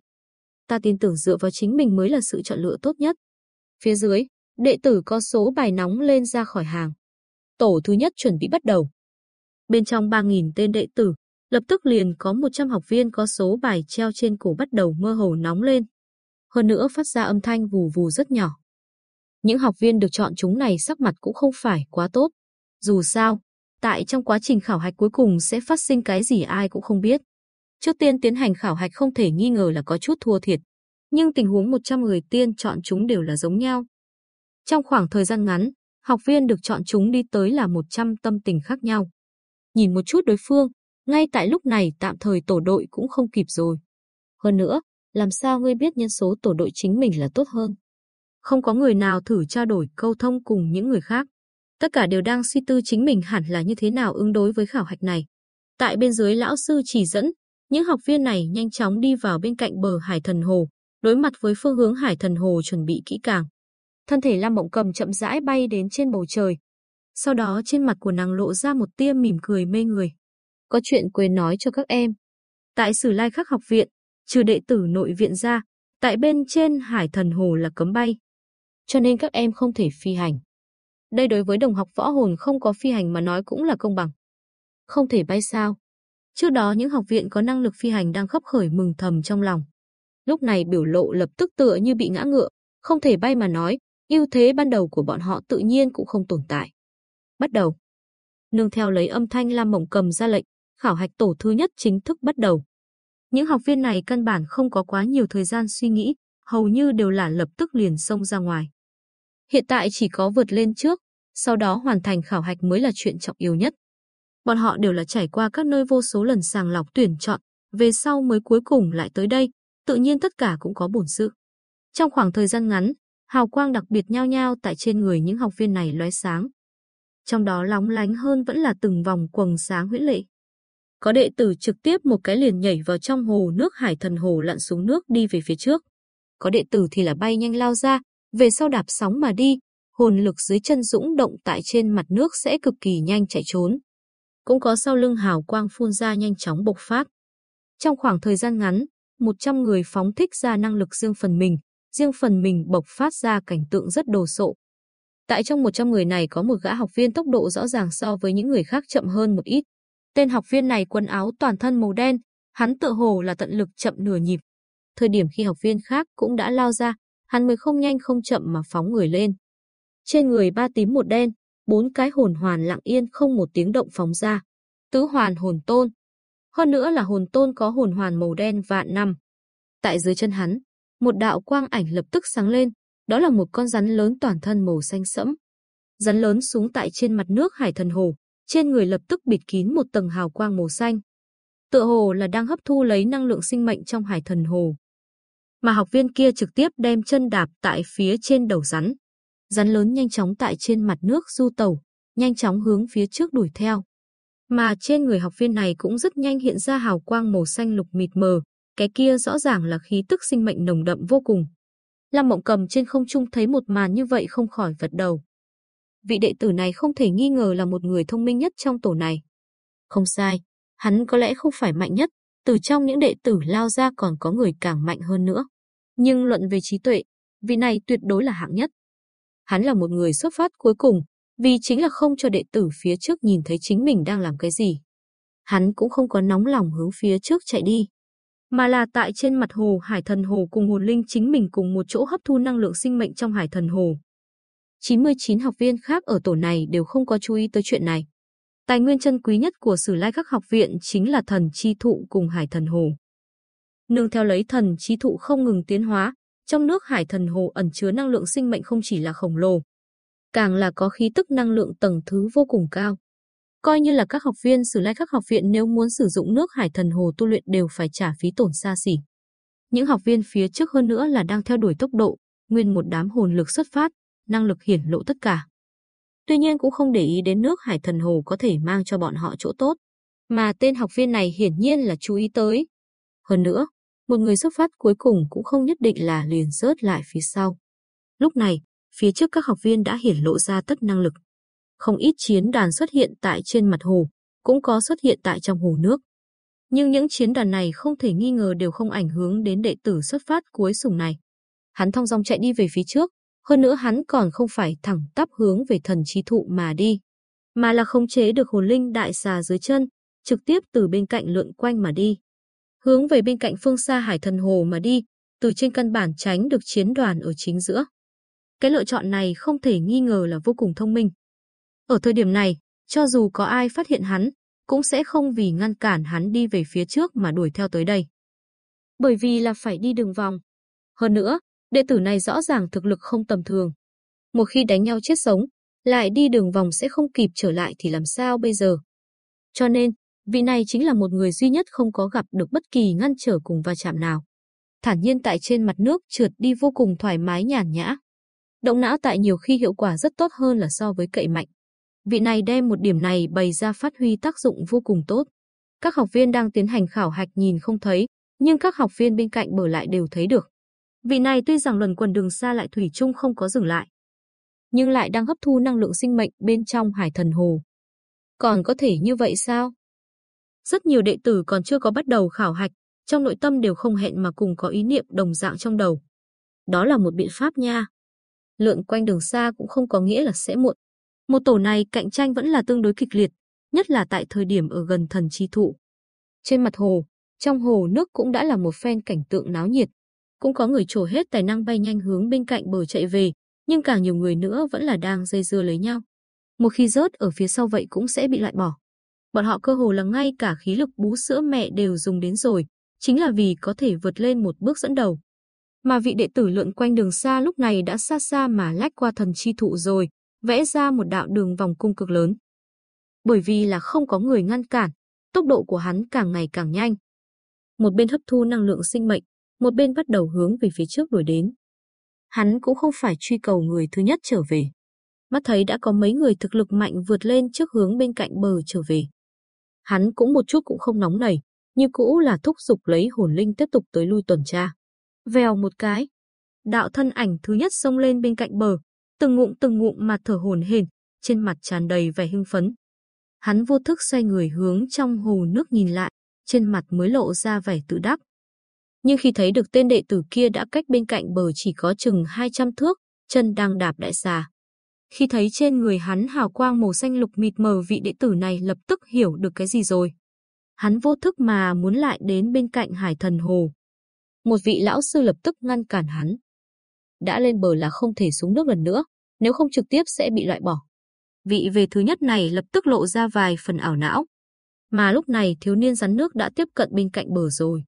Ta tin tưởng dựa vào chính mình mới là sự chọn lựa tốt nhất. Phía dưới, đệ tử có số bài nóng lên ra khỏi hàng. Tổ thứ nhất chuẩn bị bắt đầu. Bên trong 3.000 tên đệ tử, lập tức liền có 100 học viên có số bài treo trên cổ bắt đầu mơ hồ nóng lên. Hơn nữa phát ra âm thanh vù vù rất nhỏ. Những học viên được chọn chúng này sắc mặt cũng không phải quá tốt. Dù sao, tại trong quá trình khảo hạch cuối cùng sẽ phát sinh cái gì ai cũng không biết. Trước tiên tiến hành khảo hạch không thể nghi ngờ là có chút thua thiệt, nhưng tình huống 100 người tiên chọn chúng đều là giống nhau. Trong khoảng thời gian ngắn, học viên được chọn chúng đi tới là 100 tâm tình khác nhau. Nhìn một chút đối phương, ngay tại lúc này tạm thời tổ đội cũng không kịp rồi. Hơn nữa, làm sao ngươi biết nhân số tổ đội chính mình là tốt hơn? Không có người nào thử trao đổi câu thông cùng những người khác. Tất cả đều đang suy tư chính mình hẳn là như thế nào ứng đối với khảo hạch này. Tại bên dưới lão sư chỉ dẫn, những học viên này nhanh chóng đi vào bên cạnh bờ Hải Thần Hồ, đối mặt với phương hướng Hải Thần Hồ chuẩn bị kỹ càng. Thân thể Lam Mộng Cầm chậm rãi bay đến trên bầu trời. Sau đó trên mặt của nàng lộ ra một tia mỉm cười mê người. Có chuyện quên nói cho các em. Tại Sử Lai Khắc học viện, trừ đệ tử nội viện ra, tại bên trên Hải Thần Hồ là cấm bay. Cho nên các em không thể phi hành. Đây đối với đồng học võ hồn không có phi hành mà nói cũng là công bằng. Không thể bay sao? Trước đó những học viện có năng lực phi hành đang khấp khởi mừng thầm trong lòng. Lúc này biểu lộ lập tức tựa như bị ngã ngựa, không thể bay mà nói, ưu thế ban đầu của bọn họ tự nhiên cũng không tồn tại. Bắt đầu. Nương theo lấy âm thanh Lam Mộng cầm ra lệnh, khảo hạch tổ thứ nhất chính thức bắt đầu. Những học viên này căn bản không có quá nhiều thời gian suy nghĩ, hầu như đều là lập tức liền xông ra ngoài. Hiện tại chỉ có vượt lên trước, sau đó hoàn thành khảo hạch mới là chuyện trọng yếu nhất. Bọn họ đều là trải qua các nơi vô số lần sàng lọc tuyển chọn, về sau mới cuối cùng lại tới đây, tự nhiên tất cả cũng có bổn sự. Trong khoảng thời gian ngắn, hào quang đặc biệt nhao nhao tại trên người những học viên này lóe sáng. Trong đó lóng lánh hơn vẫn là từng vòng quầng sáng huyễn lệ. Có đệ tử trực tiếp một cái liền nhảy vào trong hồ nước hải thần hồ lặn xuống nước đi về phía trước. Có đệ tử thì là bay nhanh lao ra, về sau đạp sóng mà đi, hồn lực dưới chân dũng động tại trên mặt nước sẽ cực kỳ nhanh chạy trốn. Cũng có sau lưng hào quang phun ra nhanh chóng bộc phát. Trong khoảng thời gian ngắn, 100 người phóng thích ra năng lực riêng phần mình, riêng phần mình bộc phát ra cảnh tượng rất đồ sộ. Tại trong 100 người này có một gã học viên tốc độ rõ ràng so với những người khác chậm hơn một ít. Tên học viên này quần áo toàn thân màu đen, hắn tự hồ là tận lực chậm nửa nhịp. Thời điểm khi học viên khác cũng đã lao ra, hắn mới không nhanh không chậm mà phóng người lên. Trên người ba tím một đen, bốn cái hồn hoàn lặng yên không một tiếng động phóng ra. Tứ hoàn hồn tôn. Hơn nữa là hồn tôn có hồn hoàn màu đen vạn năm. Tại dưới chân hắn, một đạo quang ảnh lập tức sáng lên, đó là một con rắn lớn toàn thân màu xanh sẫm. Rắn lớn xuống tại trên mặt nước hải thần hồ, trên người lập tức bịt kín một tầng hào quang màu xanh. Tựa hồ là đang hấp thu lấy năng lượng sinh mệnh trong hải thần hồ. Mà học viên kia trực tiếp đem chân đạp tại phía trên đầu rắn. Rắn lớn nhanh chóng tại trên mặt nước du tàu, nhanh chóng hướng phía trước đuổi theo. Mà trên người học viên này cũng rất nhanh hiện ra hào quang màu xanh lục mịt mờ, cái kia rõ ràng là khí tức sinh mệnh nồng đậm vô cùng. Lam Mộng Cầm trên không trung thấy một màn như vậy không khỏi vật đầu. Vị đệ tử này không thể nghi ngờ là một người thông minh nhất trong tổ này. Không sai, hắn có lẽ không phải mạnh nhất, từ trong những đệ tử lao ra còn có người càng mạnh hơn nữa. Nhưng luận về trí tuệ, vị này tuyệt đối là hạng nhất. Hắn là một người xuất phát cuối cùng, vì chính là không cho đệ tử phía trước nhìn thấy chính mình đang làm cái gì. Hắn cũng không có nóng lòng hướng phía trước chạy đi, mà là tại trên mặt hồ Hải Thần Hồ cùng hồn linh chính mình cùng một chỗ hấp thu năng lượng sinh mệnh trong Hải Thần Hồ. 99 học viên khác ở tổ này đều không có chú ý tới chuyện này. Tài nguyên chân quý nhất của Sử Lai các học viện chính là thần chi thụ cùng Hải Thần Hồ. Nương theo lấy thần chi thụ không ngừng tiến hóa, trong nước Hải Thần Hồ ẩn chứa năng lượng sinh mệnh không chỉ là khổng lồ, càng là có khí tức năng lượng tầng thứ vô cùng cao. Coi như là các học viên Sử Lai các học viện nếu muốn sử dụng nước Hải Thần Hồ tu luyện đều phải trả phí tổn xa xỉ. Những học viên phía trước hơn nữa là đang theo đuổi tốc độ, nguyên một đám hồn lực xuất phát, năng lực hiển lộ tất cả. Tuy nhiên cũng không để ý đến nước Hải Thần Hồ có thể mang cho bọn họ chỗ tốt, mà tên học viên này hiển nhiên là chú ý tới. Hơn nữa, một người xuất phát cuối cùng cũng không nhất định là liền rớt lại phía sau. Lúc này, phía trước các học viên đã hiển lộ ra tất năng lực. Không ít chiến đoàn xuất hiện tại trên mặt hồ, cũng có xuất hiện tại trong hồ nước. Nhưng những chiến đoàn này không thể nghi ngờ đều không ảnh hưởng đến đệ tử xuất phát cuối sùng này. Hắn thong dong chạy đi về phía trước, hơn nữa hắn còn không phải thẳng tắp hướng về thần chi thụ mà đi, mà là khống chế được hồn linh đại xà dưới chân, trực tiếp từ bên cạnh lượn quanh mà đi. Hướng về bên cạnh phương xa hải thần hồ mà đi, từ trên căn bản tránh được chiến đoàn ở chính giữa. Cái lựa chọn này không thể nghi ngờ là vô cùng thông minh. Ở thời điểm này, cho dù có ai phát hiện hắn, cũng sẽ không vì ngăn cản hắn đi về phía trước mà đuổi theo tới đây. Bởi vì là phải đi đường vòng. Hơn nữa, đệ tử này rõ ràng thực lực không tầm thường. Một khi đánh nhau chết sống, lại đi đường vòng sẽ không kịp trở lại thì làm sao bây giờ? Cho nên, vị này chính là một người duy nhất không có gặp được bất kỳ ngăn trở cùng va chạm nào. Thản nhiên tại trên mặt nước trượt đi vô cùng thoải mái nhàn nhã. Động não tại nhiều khi hiệu quả rất tốt hơn là so với cậy mạnh. Vị này đem một điểm này bày ra phát huy tác dụng vô cùng tốt. Các học viên đang tiến hành khảo hạch nhìn không thấy, nhưng các học viên bên cạnh bờ lại đều thấy được. Vị này tuy rằng luẩn quần đường xa lại thủy chung không có dừng lại, nhưng lại đang hấp thu năng lượng sinh mệnh bên trong hải thần hồ. Còn có thể như vậy sao? Rất nhiều đệ tử còn chưa có bắt đầu khảo hạch, trong nội tâm đều không hẹn mà cùng có ý niệm đồng dạng trong đầu. Đó là một biện pháp nha. Lượn quanh đường xa cũng không có nghĩa là sẽ muộn. Một tổ này cạnh tranh vẫn là tương đối kịch liệt, nhất là tại thời điểm ở gần thần chi thụ. Trên mặt hồ, trong hồ nước cũng đã là một phen cảnh tượng náo nhiệt. Cũng có người trổ hết tài năng bay nhanh hướng bên cạnh bờ chạy về, nhưng càng nhiều người nữa vẫn là đang dây dưa lấy nhau. Một khi rớt ở phía sau vậy cũng sẽ bị loại bỏ. Bọn họ cơ hồ là ngay cả khí lực bú sữa mẹ đều dùng đến rồi, chính là vì có thể vượt lên một bước dẫn đầu. Mà vị đệ tử lượn quanh đường xa lúc này đã xa xa mà lách qua thần chi thụ rồi, vẽ ra một đạo đường vòng cung cực lớn. Bởi vì là không có người ngăn cản, tốc độ của hắn càng ngày càng nhanh. Một bên hấp thu năng lượng sinh mệnh, một bên bắt đầu hướng về phía trước đuổi đến. Hắn cũng không phải truy cầu người thứ nhất trở về. Mắt thấy đã có mấy người thực lực mạnh vượt lên trước hướng bên cạnh bờ trở về. Hắn cũng một chút cũng không nóng nảy, như cũ là thúc giục lấy hồn linh tiếp tục tới lui tuần tra. Vèo một cái, đạo thân ảnh thứ nhất xông lên bên cạnh bờ, từng ngụm từng ngụm mà thở hổn hển, trên mặt tràn đầy vẻ hưng phấn. Hắn vô thức xoay người hướng trong hồ nước nhìn lại, trên mặt mới lộ ra vẻ tự đắc. Nhưng khi thấy được tên đệ tử kia đã cách bên cạnh bờ chỉ có chừng 200 thước, chân đang đạp đại xà. Khi thấy trên người hắn hào quang màu xanh lục mịt mờ vị đệ tử này lập tức hiểu được cái gì rồi. Hắn vô thức mà muốn lại đến bên cạnh hải thần hồ. Một vị lão sư lập tức ngăn cản hắn. Đã lên bờ là không thể xuống nước lần nữa, nếu không trực tiếp sẽ bị loại bỏ. Vị về thứ nhất này lập tức lộ ra vài phần ảo não. Mà lúc này thiếu niên rắn nước đã tiếp cận bên cạnh bờ rồi.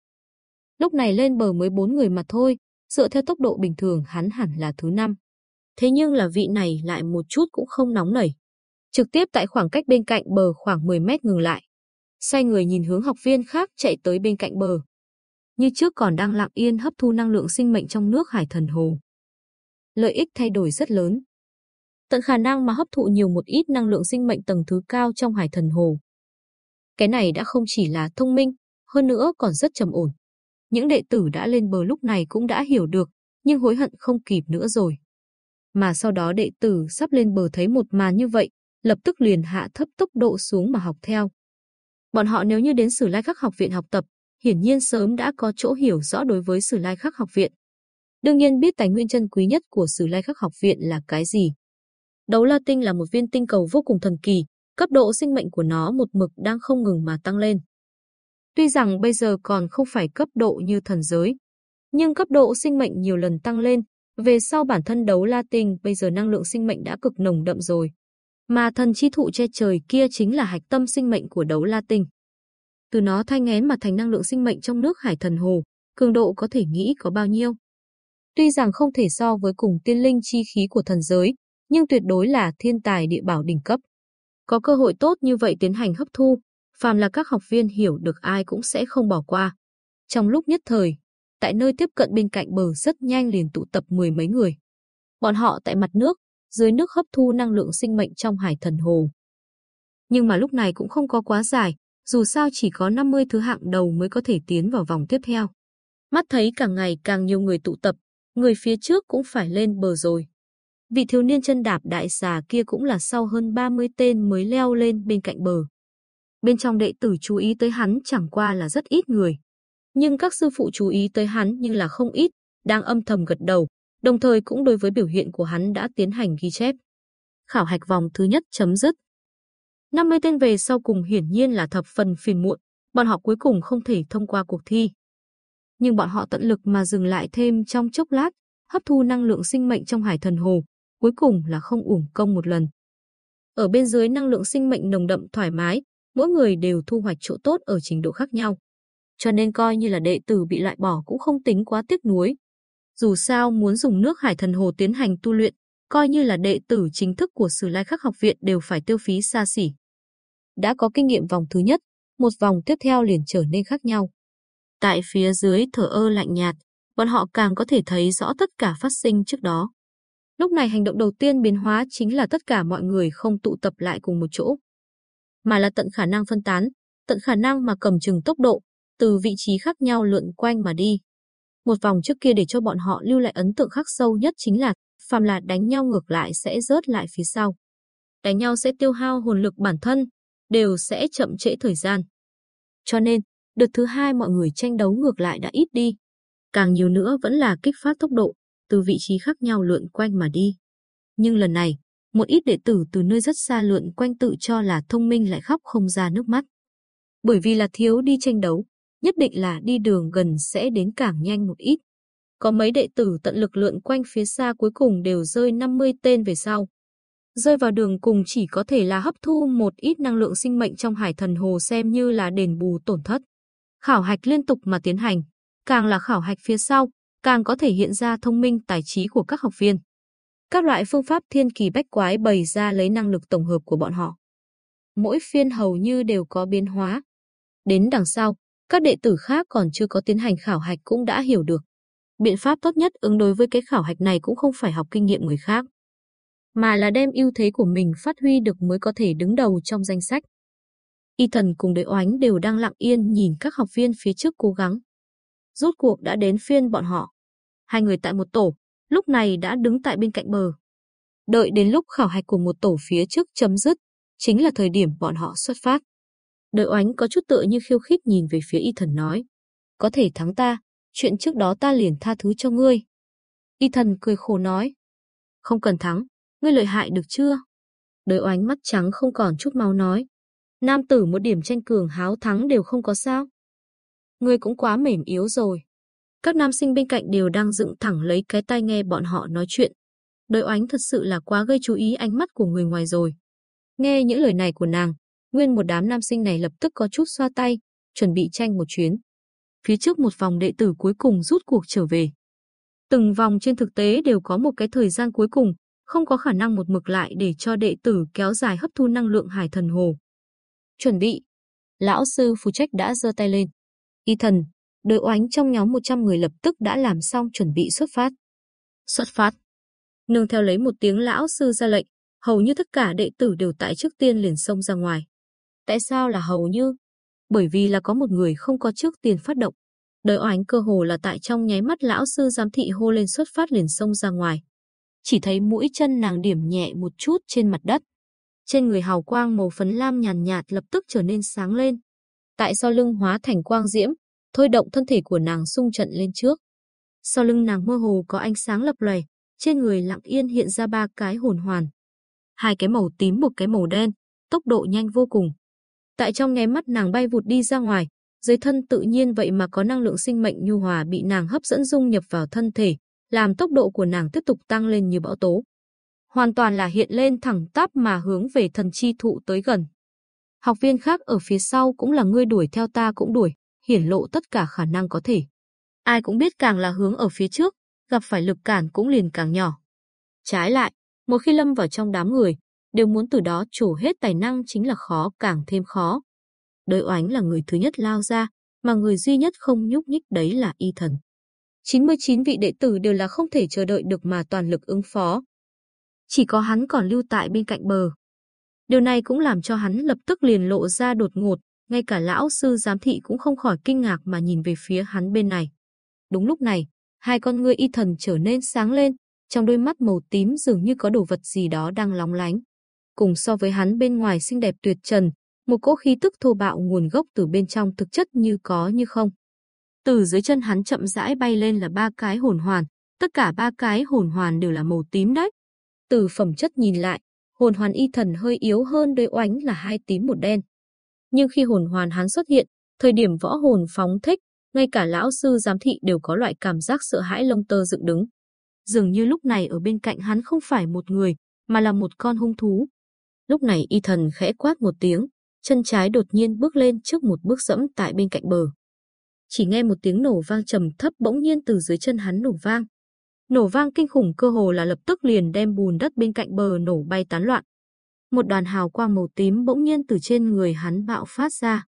Lúc này lên bờ mới bốn người mà thôi, dựa theo tốc độ bình thường hắn hẳn là thứ năm. Thế nhưng là vị này lại một chút cũng không nóng nảy. Trực tiếp tại khoảng cách bên cạnh bờ khoảng 10 mét ngừng lại. Xoay người nhìn hướng học viên khác chạy tới bên cạnh bờ. Như trước còn đang lặng yên hấp thu năng lượng sinh mệnh trong nước hải thần hồ. Lợi ích thay đổi rất lớn. Tận khả năng mà hấp thụ nhiều một ít năng lượng sinh mệnh tầng thứ cao trong hải thần hồ. Cái này đã không chỉ là thông minh, hơn nữa còn rất trầm ổn. Những đệ tử đã lên bờ lúc này cũng đã hiểu được, nhưng hối hận không kịp nữa rồi. Mà sau đó đệ tử sắp lên bờ thấy một màn như vậy, lập tức liền hạ thấp tốc độ xuống mà học theo. Bọn họ nếu như đến Sử Lai Khắc học viện học tập, hiển nhiên sớm đã có chỗ hiểu rõ đối với Sử Lai Khắc học viện. Đương nhiên biết tài nguyên chân quý nhất của Sử Lai Khắc học viện là cái gì. Đấu La Tinh là một viên tinh cầu vô cùng thần kỳ, cấp độ sinh mệnh của nó một mực đang không ngừng mà tăng lên. Tuy rằng bây giờ còn không phải cấp độ như thần giới, nhưng cấp độ sinh mệnh nhiều lần tăng lên, về sau bản thân đấu la tinh bây giờ năng lượng sinh mệnh đã cực nồng đậm rồi. Mà thần chi thụ che trời kia chính là hạch tâm sinh mệnh của đấu la tinh. Từ nó thay ngén mà thành năng lượng sinh mệnh trong nước hải thần hồ, cường độ có thể nghĩ có bao nhiêu. Tuy rằng không thể so với cùng tiên linh chi khí của thần giới, nhưng tuyệt đối là thiên tài địa bảo đỉnh cấp. Có cơ hội tốt như vậy tiến hành hấp thu, phàm là các học viên hiểu được ai cũng sẽ không bỏ qua. Trong lúc nhất thời, tại nơi tiếp cận bên cạnh bờ rất nhanh liền tụ tập mười mấy người. Bọn họ tại mặt nước, dưới nước hấp thu năng lượng sinh mệnh trong hải thần hồ. Nhưng mà lúc này cũng không có quá dài, dù sao chỉ có 50 thứ hạng đầu mới có thể tiến vào vòng tiếp theo. Mắt thấy càng ngày càng nhiều người tụ tập, người phía trước cũng phải lên bờ rồi. Vị thiếu niên chân đạp đại xà kia cũng là sau hơn 30 tên mới leo lên bên cạnh bờ. Bên trong đệ tử chú ý tới hắn chẳng qua là rất ít người. Nhưng các sư phụ chú ý tới hắn nhưng là không ít, đang âm thầm gật đầu, đồng thời cũng đối với biểu hiện của hắn đã tiến hành ghi chép. Khảo hạch vòng thứ nhất chấm dứt. 50 tên về sau cùng hiển nhiên là thập phần phiền muộn, bọn họ cuối cùng không thể thông qua cuộc thi. Nhưng bọn họ tận lực mà dừng lại thêm trong chốc lát, hấp thu năng lượng sinh mệnh trong hải thần hồ, cuối cùng là không uổng công một lần. Ở bên dưới năng lượng sinh mệnh nồng đậm thoải mái, mỗi người đều thu hoạch chỗ tốt ở trình độ khác nhau. Cho nên coi như là đệ tử bị loại bỏ cũng không tính quá tiếc nuối. Dù sao muốn dùng nước hải thần hồ tiến hành tu luyện, coi như là đệ tử chính thức của Sử Lai Khắc học viện đều phải tiêu phí xa xỉ. Đã có kinh nghiệm vòng thứ nhất, một vòng tiếp theo liền trở nên khác nhau. Tại phía dưới thở ơ lạnh nhạt, bọn họ càng có thể thấy rõ tất cả phát sinh trước đó. Lúc này hành động đầu tiên biến hóa chính là tất cả mọi người không tụ tập lại cùng một chỗ, mà là tận khả năng phân tán, tận khả năng mà cầm chừng tốc độ, từ vị trí khác nhau lượn quanh mà đi. Một vòng trước kia để cho bọn họ lưu lại ấn tượng khắc sâu nhất chính là phàm là đánh nhau ngược lại sẽ rớt lại phía sau. Đánh nhau sẽ tiêu hao hồn lực bản thân, đều sẽ chậm trễ thời gian. Cho nên, đợt thứ hai mọi người tranh đấu ngược lại đã ít đi. Càng nhiều nữa vẫn là kích phát tốc độ, từ vị trí khác nhau lượn quanh mà đi. Nhưng lần này, một ít đệ tử từ nơi rất xa lượn quanh tự cho là thông minh lại khóc không ra nước mắt. Bởi vì là thiếu đi tranh đấu, nhất định là đi đường gần sẽ đến cảng nhanh một ít. Có mấy đệ tử tận lực lượn quanh phía xa cuối cùng đều rơi 50 tên về sau. Rơi vào đường cùng chỉ có thể là hấp thu một ít năng lượng sinh mệnh trong hải thần hồ xem như là đền bù tổn thất. Khảo hạch liên tục mà tiến hành, càng là khảo hạch phía sau, càng có thể hiện ra thông minh tài trí của các học viên. Các loại phương pháp thiên kỳ bách quái bày ra lấy năng lực tổng hợp của bọn họ. Mỗi phiên hầu như đều có biến hóa. Đến đằng sau, các đệ tử khác còn chưa có tiến hành khảo hạch cũng đã hiểu được. Biện pháp tốt nhất ứng đối với cái khảo hạch này cũng không phải học kinh nghiệm người khác, mà là đem ưu thế của mình phát huy được mới có thể đứng đầu trong danh sách. Y thần cùng đệ oánh đều đang lặng yên nhìn các học viên phía trước cố gắng. Rốt cuộc đã đến phiên bọn họ. Hai người tại một tổ, lúc này đã đứng tại bên cạnh bờ. Đợi đến lúc khảo hạch của một tổ phía trước chấm dứt, chính là thời điểm bọn họ xuất phát. Đợi oánh có chút tựa như khiêu khích nhìn về phía y thần nói. Có thể thắng ta, chuyện trước đó ta liền tha thứ cho ngươi. Y thần cười khổ nói. Không cần thắng, ngươi lợi hại được chưa? Đợi oánh mắt trắng không còn chút máu nói. Nam tử một điểm tranh cường háo thắng đều không có sao. Ngươi cũng quá mềm yếu rồi. Các nam sinh bên cạnh đều đang dựng thẳng lấy cái tai nghe bọn họ nói chuyện. Đợi oánh thật sự là quá gây chú ý ánh mắt của người ngoài rồi. Nghe những lời này của nàng, nguyên một đám nam sinh này lập tức có chút xoa tay, chuẩn bị tranh một chuyến. Phía trước một vòng đệ tử cuối cùng rút cuộc trở về. Từng vòng trên thực tế đều có một cái thời gian cuối cùng, không có khả năng một mực lại để cho đệ tử kéo dài hấp thu năng lượng hải thần hồ. Chuẩn bị. Lão sư phụ trách đã giơ tay lên. Y thần, đội oánh trong nhóm 100 người lập tức đã làm xong chuẩn bị xuất phát. Xuất phát. Nương theo lấy một tiếng lão sư ra lệnh, hầu như tất cả đệ tử đều tại trước tiên liền xông ra ngoài. Tại sao là hầu như? Bởi vì là có một người không có trước tiền phát động. Đời oánh cơ hồ là tại trong nháy mắt lão sư giám thị hô lên xuất phát liền xông ra ngoài. Chỉ thấy mũi chân nàng điểm nhẹ một chút trên mặt đất. Trên người hào quang màu phấn lam nhàn nhạt lập tức trở nên sáng lên. Tại sau lưng hóa thành quang diễm, thôi động thân thể của nàng sung trận lên trước. Sau lưng nàng mơ hồ có ánh sáng lập lòe, trên người lặng yên hiện ra ba cái hồn hoàn. Hai cái màu tím một cái màu đen, tốc độ nhanh vô cùng. Tại trong nháy mắt nàng bay vụt đi ra ngoài, dưới thân tự nhiên vậy mà có năng lượng sinh mệnh nhu hòa bị nàng hấp dẫn dung nhập vào thân thể, làm tốc độ của nàng tiếp tục tăng lên như bão tố. Hoàn toàn là hiện lên thẳng tắp mà hướng về thần chi thụ tới gần. Học viên khác ở phía sau cũng là ngươi đuổi theo ta cũng đuổi, hiển lộ tất cả khả năng có thể. Ai cũng biết càng là hướng ở phía trước, gặp phải lực cản cũng liền càng nhỏ. Trái lại, một khi lâm vào trong đám người, đều muốn từ đó trổ hết tài năng chính là khó càng thêm khó. Đới oánh là người thứ nhất lao ra, mà người duy nhất không nhúc nhích đấy là y thần. 99 vị đệ tử đều là không thể chờ đợi được mà toàn lực ứng phó. Chỉ có hắn còn lưu tại bên cạnh bờ. Điều này cũng làm cho hắn lập tức liền lộ ra đột ngột, ngay cả lão sư giám thị cũng không khỏi kinh ngạc mà nhìn về phía hắn bên này. Đúng lúc này, hai con ngươi y thần trở nên sáng lên, trong đôi mắt màu tím dường như có đồ vật gì đó đang lóng lánh. Cùng so với hắn bên ngoài xinh đẹp tuyệt trần, một cỗ khí tức thô bạo nguồn gốc từ bên trong thực chất như có như không. Từ dưới chân hắn chậm rãi bay lên là ba cái hồn hoàn, tất cả ba cái hồn hoàn đều là màu tím đấy. Từ phẩm chất nhìn lại, hồn hoàn y thần hơi yếu hơn đôi oánh là hai tím một đen. Nhưng khi hồn hoàn hắn xuất hiện, thời điểm võ hồn phóng thích, ngay cả lão sư giám thị đều có loại cảm giác sợ hãi lông tơ dựng đứng. Dường như lúc này ở bên cạnh hắn không phải một người, mà là một con hung thú. Lúc này y thần khẽ quát một tiếng, chân trái đột nhiên bước lên trước một bước dẫm tại bên cạnh bờ. Chỉ nghe một tiếng nổ vang trầm thấp bỗng nhiên từ dưới chân hắn nổ vang. Nổ vang kinh khủng cơ hồ là lập tức liền đem bùn đất bên cạnh bờ nổ bay tán loạn. Một đoàn hào quang màu tím bỗng nhiên từ trên người hắn bạo phát ra.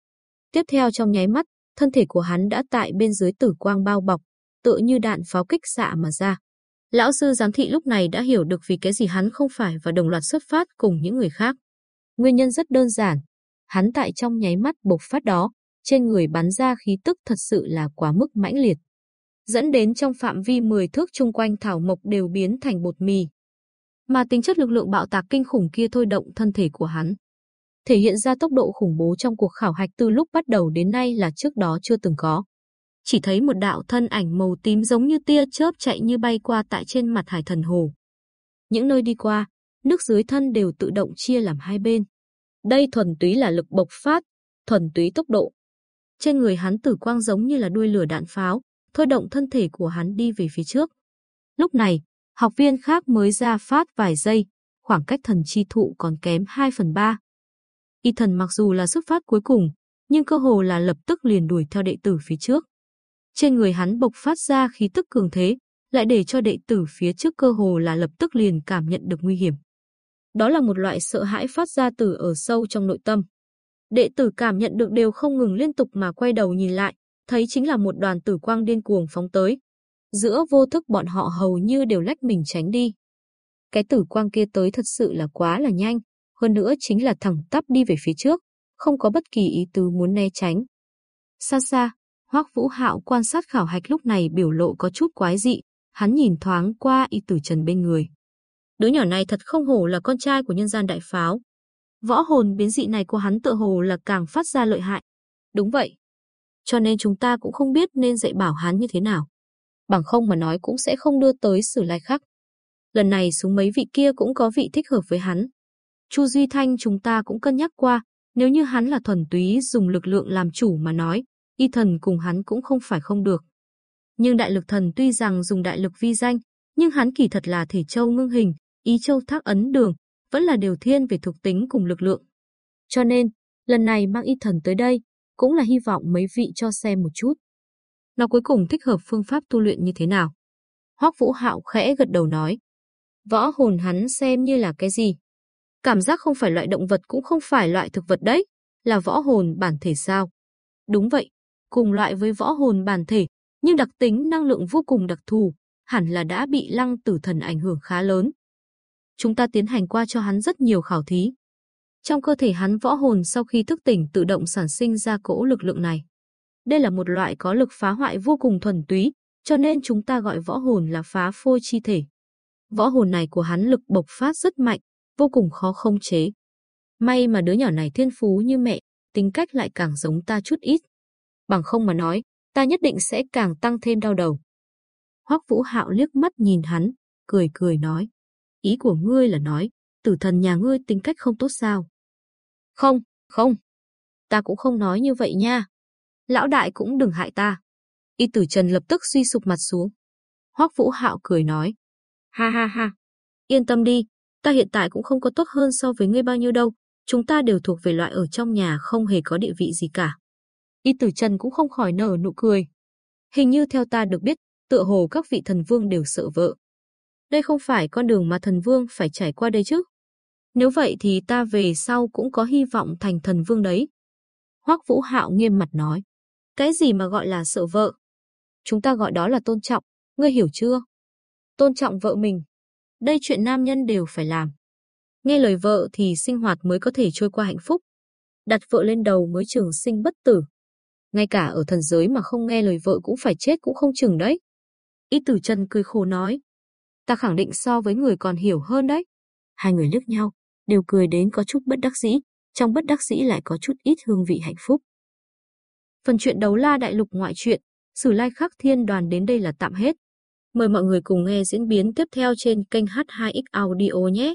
Tiếp theo trong nháy mắt, thân thể của hắn đã tại bên dưới tử quang bao bọc, tựa như đạn pháo kích xạ mà ra. Lão sư giám thị lúc này đã hiểu được vì cái gì hắn không phải và đồng loạt xuất phát cùng những người khác. Nguyên nhân rất đơn giản, hắn tại trong nháy mắt bộc phát đó, trên người bắn ra khí tức thật sự là quá mức mãnh liệt. Dẫn đến trong phạm vi 10 thước chung quanh thảo mộc đều biến thành bột mì. Mà tính chất lực lượng bạo tạc kinh khủng kia thôi động thân thể của hắn. Thể hiện ra tốc độ khủng bố trong cuộc khảo hạch từ lúc bắt đầu đến nay là trước đó chưa từng có. Chỉ thấy một đạo thân ảnh màu tím giống như tia chớp chạy như bay qua tại trên mặt hải thần hồ. Những nơi đi qua, nước dưới thân đều tự động chia làm hai bên. Đây thuần túy là lực bộc phát, thuần túy tốc độ. Trên người hắn tử quang giống như là đuôi lửa đạn pháo, thôi động thân thể của hắn đi về phía trước. Lúc này, học viên khác mới ra phát vài giây, khoảng cách thần chi thụ còn kém 2 phần 3. Y thần mặc dù là xuất phát cuối cùng, nhưng cơ hồ là lập tức liền đuổi theo đệ tử phía trước. Trên người hắn bộc phát ra khí tức cường thế, lại để cho đệ tử phía trước cơ hồ là lập tức liền cảm nhận được nguy hiểm. Đó là một loại sợ hãi phát ra từ ở sâu trong nội tâm. Đệ tử cảm nhận được đều không ngừng liên tục mà quay đầu nhìn lại, thấy chính là một đoàn tử quang điên cuồng phóng tới. Giữa vô thức bọn họ hầu như đều lách mình tránh đi. Cái tử quang kia tới thật sự là quá là nhanh, hơn nữa chính là thẳng tắp đi về phía trước, không có bất kỳ ý tứ muốn né tránh. Xa xa, Hoắc Vũ Hạo quan sát khảo hạch lúc này biểu lộ có chút quái dị, hắn nhìn thoáng qua y tử trần bên người. Đứa nhỏ này thật không hổ là con trai của nhân gian đại pháo. Võ hồn biến dị này của hắn tựa hồ là càng phát ra lợi hại. Đúng vậy. Cho nên chúng ta cũng không biết nên dạy bảo hắn như thế nào. Bằng không mà nói cũng sẽ không đưa tới sử lai khắc. Lần này xuống mấy vị kia cũng có vị thích hợp với hắn. Chu Duy Thanh chúng ta cũng cân nhắc qua, nếu như hắn là thuần túy dùng lực lượng làm chủ mà nói, y thần cùng hắn cũng không phải không được. Nhưng đại lực thần tuy rằng dùng đại lực vi danh, nhưng hắn kỳ thật là thể châu ngưng hình, ý châu thác ấn đường, vẫn là điều thiên về thuộc tính cùng lực lượng. Cho nên, lần này mang y thần tới đây, cũng là hy vọng mấy vị cho xem một chút. Nó cuối cùng thích hợp phương pháp tu luyện như thế nào? Hoắc Vũ Hạo khẽ gật đầu nói. Võ hồn hắn xem như là cái gì? Cảm giác không phải loại động vật cũng không phải loại thực vật đấy, là võ hồn bản thể sao? Đúng vậy, cùng loại với võ hồn bản thể, nhưng đặc tính năng lượng vô cùng đặc thù, hẳn là đã bị lăng tử thần ảnh hưởng khá lớn. Chúng ta tiến hành qua cho hắn rất nhiều khảo thí. Trong cơ thể hắn võ hồn sau khi thức tỉnh tự động sản sinh ra cỗ lực lượng này. Đây là một loại có lực phá hoại vô cùng thuần túy, cho nên chúng ta gọi võ hồn là phá phôi chi thể. Võ hồn này của hắn lực bộc phát rất mạnh, vô cùng khó không chế. May mà đứa nhỏ này thiên phú như mẹ, tính cách lại càng giống ta chút ít. Bằng không mà nói, ta nhất định sẽ càng tăng thêm đau đầu. Hoắc Vũ Hạo liếc mắt nhìn hắn, cười cười nói. Ý của ngươi là nói, tử thần nhà ngươi tính cách không tốt sao? Không, không. Ta cũng không nói như vậy nha. Lão đại cũng đừng hại ta. Y tử Trần lập tức suy sụp mặt xuống. Hoắc Vũ Hạo cười nói. Ha ha ha. Yên tâm đi, ta hiện tại cũng không có tốt hơn so với ngươi bao nhiêu đâu. Chúng ta đều thuộc về loại ở trong nhà không hề có địa vị gì cả. Y tử Trần cũng không khỏi nở nụ cười. Hình như theo ta được biết, tựa hồ các vị thần vương đều sợ vợ. Đây không phải con đường mà thần vương phải trải qua đây chứ. Nếu vậy thì ta về sau cũng có hy vọng thành thần vương đấy. Hoắc Vũ Hạo nghiêm mặt nói. Cái gì mà gọi là sợ vợ? Chúng ta gọi đó là tôn trọng, ngươi hiểu chưa? Tôn trọng vợ mình. Đây chuyện nam nhân đều phải làm. Nghe lời vợ thì sinh hoạt mới có thể trôi qua hạnh phúc. Đặt vợ lên đầu mới trường sinh bất tử. Ngay cả ở thần giới mà không nghe lời vợ cũng phải chết cũng không chừng đấy. Y tử Trần cười khổ nói. Ta khẳng định so với người còn hiểu hơn đấy. Hai người liếc nhau, đều cười đến có chút bất đắc dĩ, trong bất đắc dĩ lại có chút ít hương vị hạnh phúc. Phần chuyện đấu la đại lục ngoại truyện, Sử Lai Khắc Thiên Đoàn đến đây là tạm hết. Mời mọi người cùng nghe diễn biến tiếp theo trên kênh H2X Audio nhé.